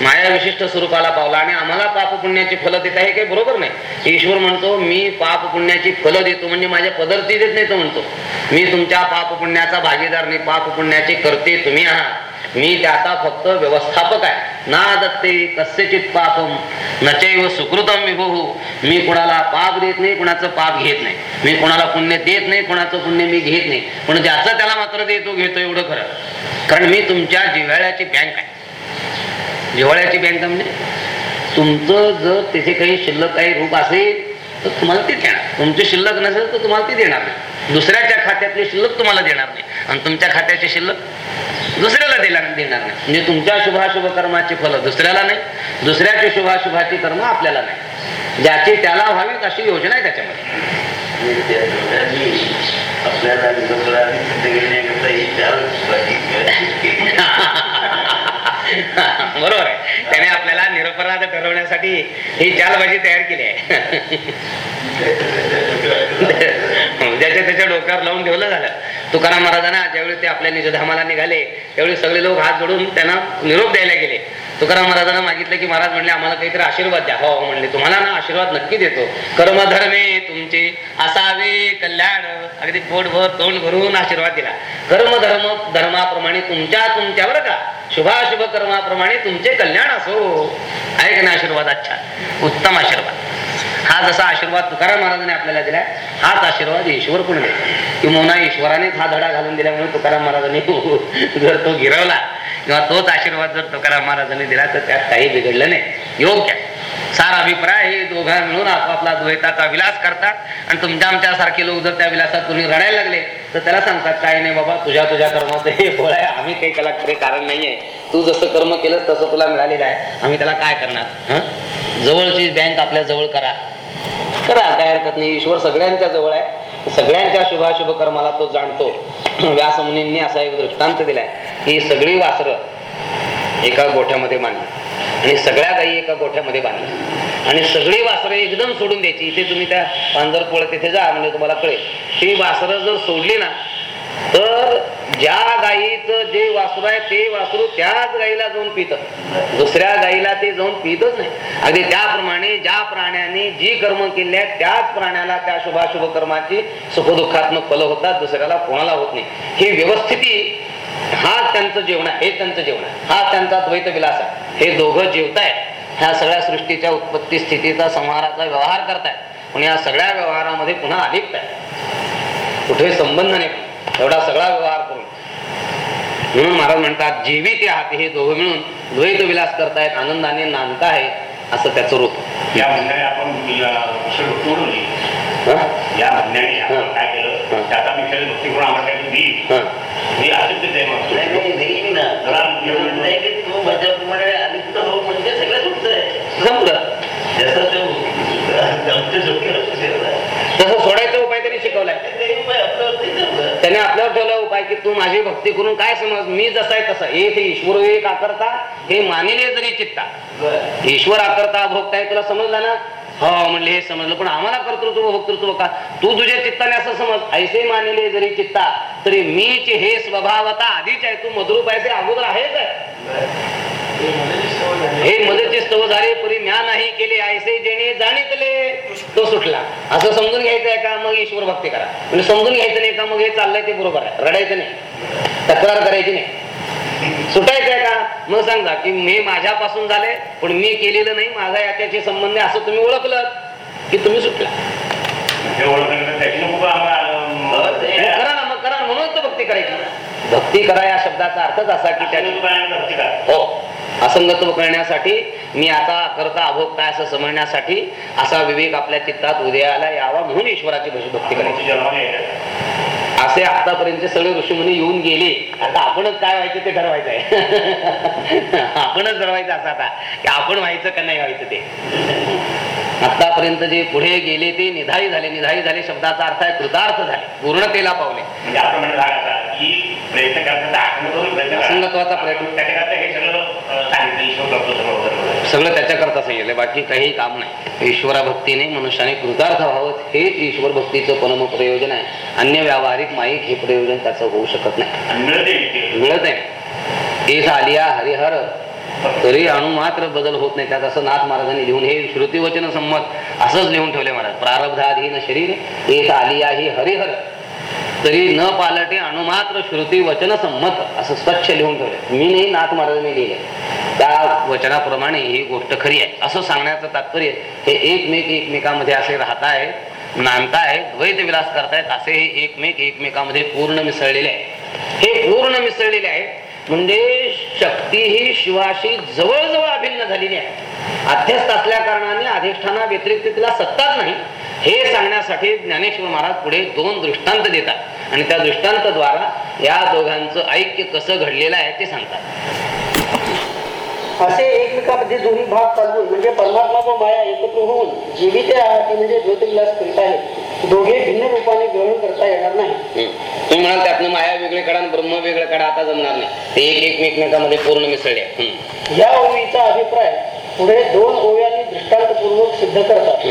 माया विशिष्ट स्वरूपाला पावला आणि आम्हाला पाप पुण्याची फलं देत आहे काही बरोबर नाही. ईश्वर म्हणतो मी पाप पुण्याची फलं देतो म्हणजे माझ्या पदरती देत नाही तो म्हणतो. मी तुमच्या पाप पुण्याचा भागीदार नाही पाप पुण्याचे करते तुम्ही आहात. मी त्याचा फक्त व्यवस्थापक आहे. ना दत्ते कस्यचित पापम नचैव सुकृतम विभू. मी कुणाला पाप देत नाही कुणाचं पाप घेत नाही. मी कोणाला पुण्य देत नाही कुणाचं पुण्य मी घेत नाही. पण ज्याचं त्याला मात्र देतो घेतो एवढं खरं. कारण मी तुमच्या जिव्हाळ्याची बँक आहे. जिव्हाळ्याची बँक म्हणजे तुमचं जर तिथे काही शिल्लक काही रूप असेल तर तुम्हाला ते देणार तुमची शिल्लक नसेल तर तुम्हाला ती देणार नाही. दुसऱ्याच्या खात्यातली शिल्लक तुम्हाला देणार नाही. आणि तुमच्या खात्याची शिल्लक दुसऱ्याला देणार देणार नाही. म्हणजे तुमच्या शुभाशुभ कर्माची फलं दुसऱ्याला नाही. दुसऱ्याची शुभाशुभाची कर्म आपल्याला नाही. ज्याची त्याला व्हावी अशी योजना आहे त्याच्यामध्ये. आपल्याला निरपराधी सिद्ध करण्याकरता ही चार केली. बरोबर आहे. त्याने आपल्याला निरपराध ठरवण्यासाठी ही चालबाजी तयार केली आहे. ज्याच्या त्याच्या डोक्यावर लावून ठेवलं झालं. तुकाराम महाराजांना ज्यावेळी ते आपल्या निजधामाला निघाले त्यावेळी सगळे लोक हात जोडून त्यांना निरोप द्यायला गेले. तुकाराम महाराजांना मागितलं की महाराज म्हणले आम्हाला काहीतरी आशीर्वाद द्या. हो, हो म्हणले तुम्हाला ना आशीर्वाद नक्की देतो. कर्मधर्मे तुमचे असावे कल्याण. अगदी पोटभर तोंड भरून आशीर्वाद दिला. कर्मधर्म धर्माप्रमाणे तुमच्या तुमच्यावर का शुभाशुभ कर्माप्रमाणे तुमचे कल्याण असो. आहे का ना आशीर्वाद अच्छा उत्तम आशीर्वाद. हा जसा आशीर्वाद तुकाराम महाराजांनी आपल्याला दिलाय हाच आशीर्वाद ईश्वर पण देतो? किंवा ईश्वरानेच हा धडा घालून दिल्यामुळे तुकाराम महाराजांनी जर तो गिरवला किंवा तोच आशीर्वाद जर तुकाराम महाराजांनी दिला तर त्यात काही बिघडलं नाही. योग्य. सारा अभिप्राय हे दोघं मिळून आपापला द्वैताचा विलास करतात. आणि तुमच्या आमच्यासारखे लोक जर त्या विलासात कोणी रडायला लागले तर त्याला सांगतात काय नाही बाबा तुझ्या तुझ्या कर्माचं हे फळ आहे. आम्ही काही त्याला खरे कारण नाहीये. तू जसं कर्म केलंस तसं तुला मिळालेलं आहे. आम्ही त्याला काय करणार? हं? जवळची बँक आपल्या जवळ करा. करा काय हरकत नाही. ईश्वर सगळ्यांच्या जवळ आहे. सगळ्यांच्या शुभाशुभ कर्माला तो जाणतो. व्यासमुनींनी असा एक दृष्टांत दिलाय की सगळी वासरं एका गोठ्यामध्ये बांधली. आणि सगळ्या गायी एका गोठ्यामध्ये बांधल्या आणि सगळी वासरं एकदम सोडून द्यायची. इथे तुम्ही त्या पांजरपोळ तिथे जा म्हणजे तुम्हाला कळेल. ती वासरं जर सोडली ना तर ज्या गायीचं जे वासरू आहे ते वासरू त्याच गायीला जाऊन पित. दुसऱ्या गायीला ते जाऊन पितच नाही. अगदी त्याप्रमाणे ज्या प्राण्याने जी कर्म केली आहेत त्याच प्राण्याला त्या शुभाशुभ कर्माची सुखदुःखात्मक फल होतात दुसऱ्याला कोणाला होत नाही. ही व्यवस्थिती हा त्यांचं जेवण आहे हे त्यांचं जेवण आहे. हा त्यांचा द्वैत विलास आहे. हे दोघं जेवतायत. ह्या सगळ्या सृष्टीच्या उत्पत्ती स्थितीचा संहाराचा व्यवहार करतायत. पण या सगळ्या व्यवहारामध्ये पुन्हा अलिप्त आहे. कुठे संबंध नाही. एवढा सगळा व्यवहार करून. म्हणून महाराज म्हणतात जीवित आहात हे दोघं मिळून. द्वैत विलास करतायत आनंदाने नांदता आहेत असं त्याचं रूप. या म्हणण्याने आपण या हं? म्हणण्याने आपण. काय. केलं? त्याचा विषय भक्ती करून आम्हाला काही देईल हं. मी ते मग देईल ना नाही की तू अलिप्त हो म्हणजे सगळं सुटतंय. जसं ते तसं सोडायचा उपाय त्यांनी शिकवलाय. आपल्यावरती जमलं. आपल्यावर ठेवला उपाय की तू माझी भक्ती करून काय समज? मी जसा आहे तसा एक ईश्वर एक आकरता हे मानिले जरी चित्ता. ईश्वर आकरता भोगता हे तुला समजलं ना? हो म्हणले हे समजलं. पण आम्हाला कर्तृत्व भोक्तृत्व का? तू तुझ्या चित्ताने असं समज. ऐसे मानिले जरी चित्ता तरी मीच हे स्वभावता आधीच आहे. तू मधुरूप आहे ते अगोदर आहेच आहे. हे मदतचे स्तव झाले परी म्या नाही केले ऐसे जेणे जाणीतले. तो सुटला. असं समजून घ्यायचंय का? मग ईश्वर भक्ती करा. म्हणजे समजून घ्यायचं नाही का? मग हे चाललंय ते बरोबर आहे. रडायचं नाही. तक्रार करायची नाही. सुटायचंय का? मग सांगा की हे माझ्यापासून झाले पण मी केलेलं नाही. माझा याच्याशी संबंध आहे असं तुम्ही ओळखलं की तुम्ही सुटला. करा ना मग करा. म्हणून तर भक्ती करायची. भक्ती करा या शब्दाचा अर्थच असा की त्याने भक्ती करा हो. असंगत्व करण्यासाठी मी आता करता अभोगता असं समजण्यासाठी असा विवेक आपल्या चित्तात उदयाला यावा म्हणून ईश्वराची भक्ती करायची. असे आतापर्यंत सगळे ऋषीमुनी येऊन गेले. आता आपणच काय व्हायचं ते ठरवायचं आहे आपणच ठरवायचं असं आता. की आपण व्हायचं का नाही व्हायचं ते. आतापर्यंत जे पुढे गेले ते निधाई झाले. निधाई झाले शब्दाचा अर्थ आहे कृतार्थ झाले. पूर्णतेला पावले. म्हणजे. असंगत्वाचा प्रयत्न. सगळं त्याच्याकरता सांगितलं बाकी काही काम नाही. ईश्वरा भक्तीने मनुष्याने कृतार्थ व्हावं हेच ईश्वर भक्तीचं परम प्रयोजन आहे. अन्य व्यावहारिक माईक हे प्रयोजन त्याचं होऊ शकत नाही. मिळत आहे. एस आलिया हरिहर तरी अणु मात्र बदल होत नाही. त्यात असं नाथ महाराजांनी लिहून हे श्रुतीवचन संमत असंच लिहून ठेवले महाराज. प्रारब्धाधीन शरीर एक आलिया ही हरिहर. तरी न पालटे अणुमात्र श्रुती वचन संमत असं स्वच्छ लिहून ठेवले मी नाही नाथ महाराजांनी लिहिले त्या वचनाप्रमाणे ही गोष्ट खरी आहे. असं सांगण्याचं तात्पर्य हे एकमेक एकमेकामध्ये असे राहत आहे नांदताय द्वैत विलास करतायत असे हे एकमेक एकमेकामध्ये पूर्ण मिसळलेले आहे. हे पूर्ण मिसळलेले आहे म्हणजे शक्ती ही शिवाशी जवळजवळ अभिन्न झालेली आहे. अध्यस्त असल्या कारणाने अधिष्ठाना व्यतिरिक्त तिला सत्ताच नाही. हे सांगण्यासाठी ज्ञानेश्वर महाराज पुढे दोन दृष्टांत देतात. आणि त्या दृष्टांतद्वारा या दोघांचं ऐक्य कसं घडलेलं आहे ते सांगतात. असे एकमेकांमध्ये दोन्ही भाग चालवून म्हणजे परमात्मा व माया एकत्र होऊन जीवित आहाती म्हणजे ज्योतिर्विलास करीत आहेत. दोघे भिन्न रूपाने ग्रहण करता येणार नाही. तुम्ही म्हणाल त्यातनं माया वेगळे काढा आणि ब्रह्म वेगळं काढा आता जमणार नाही. ते एक एक एकमेकांमध्ये पूर्ण मिसळले. आहे. या ओळीचा अभिप्राय पुढे दोन ओव्यांनी दृष्टांतपूर्वक सिद्ध करतात.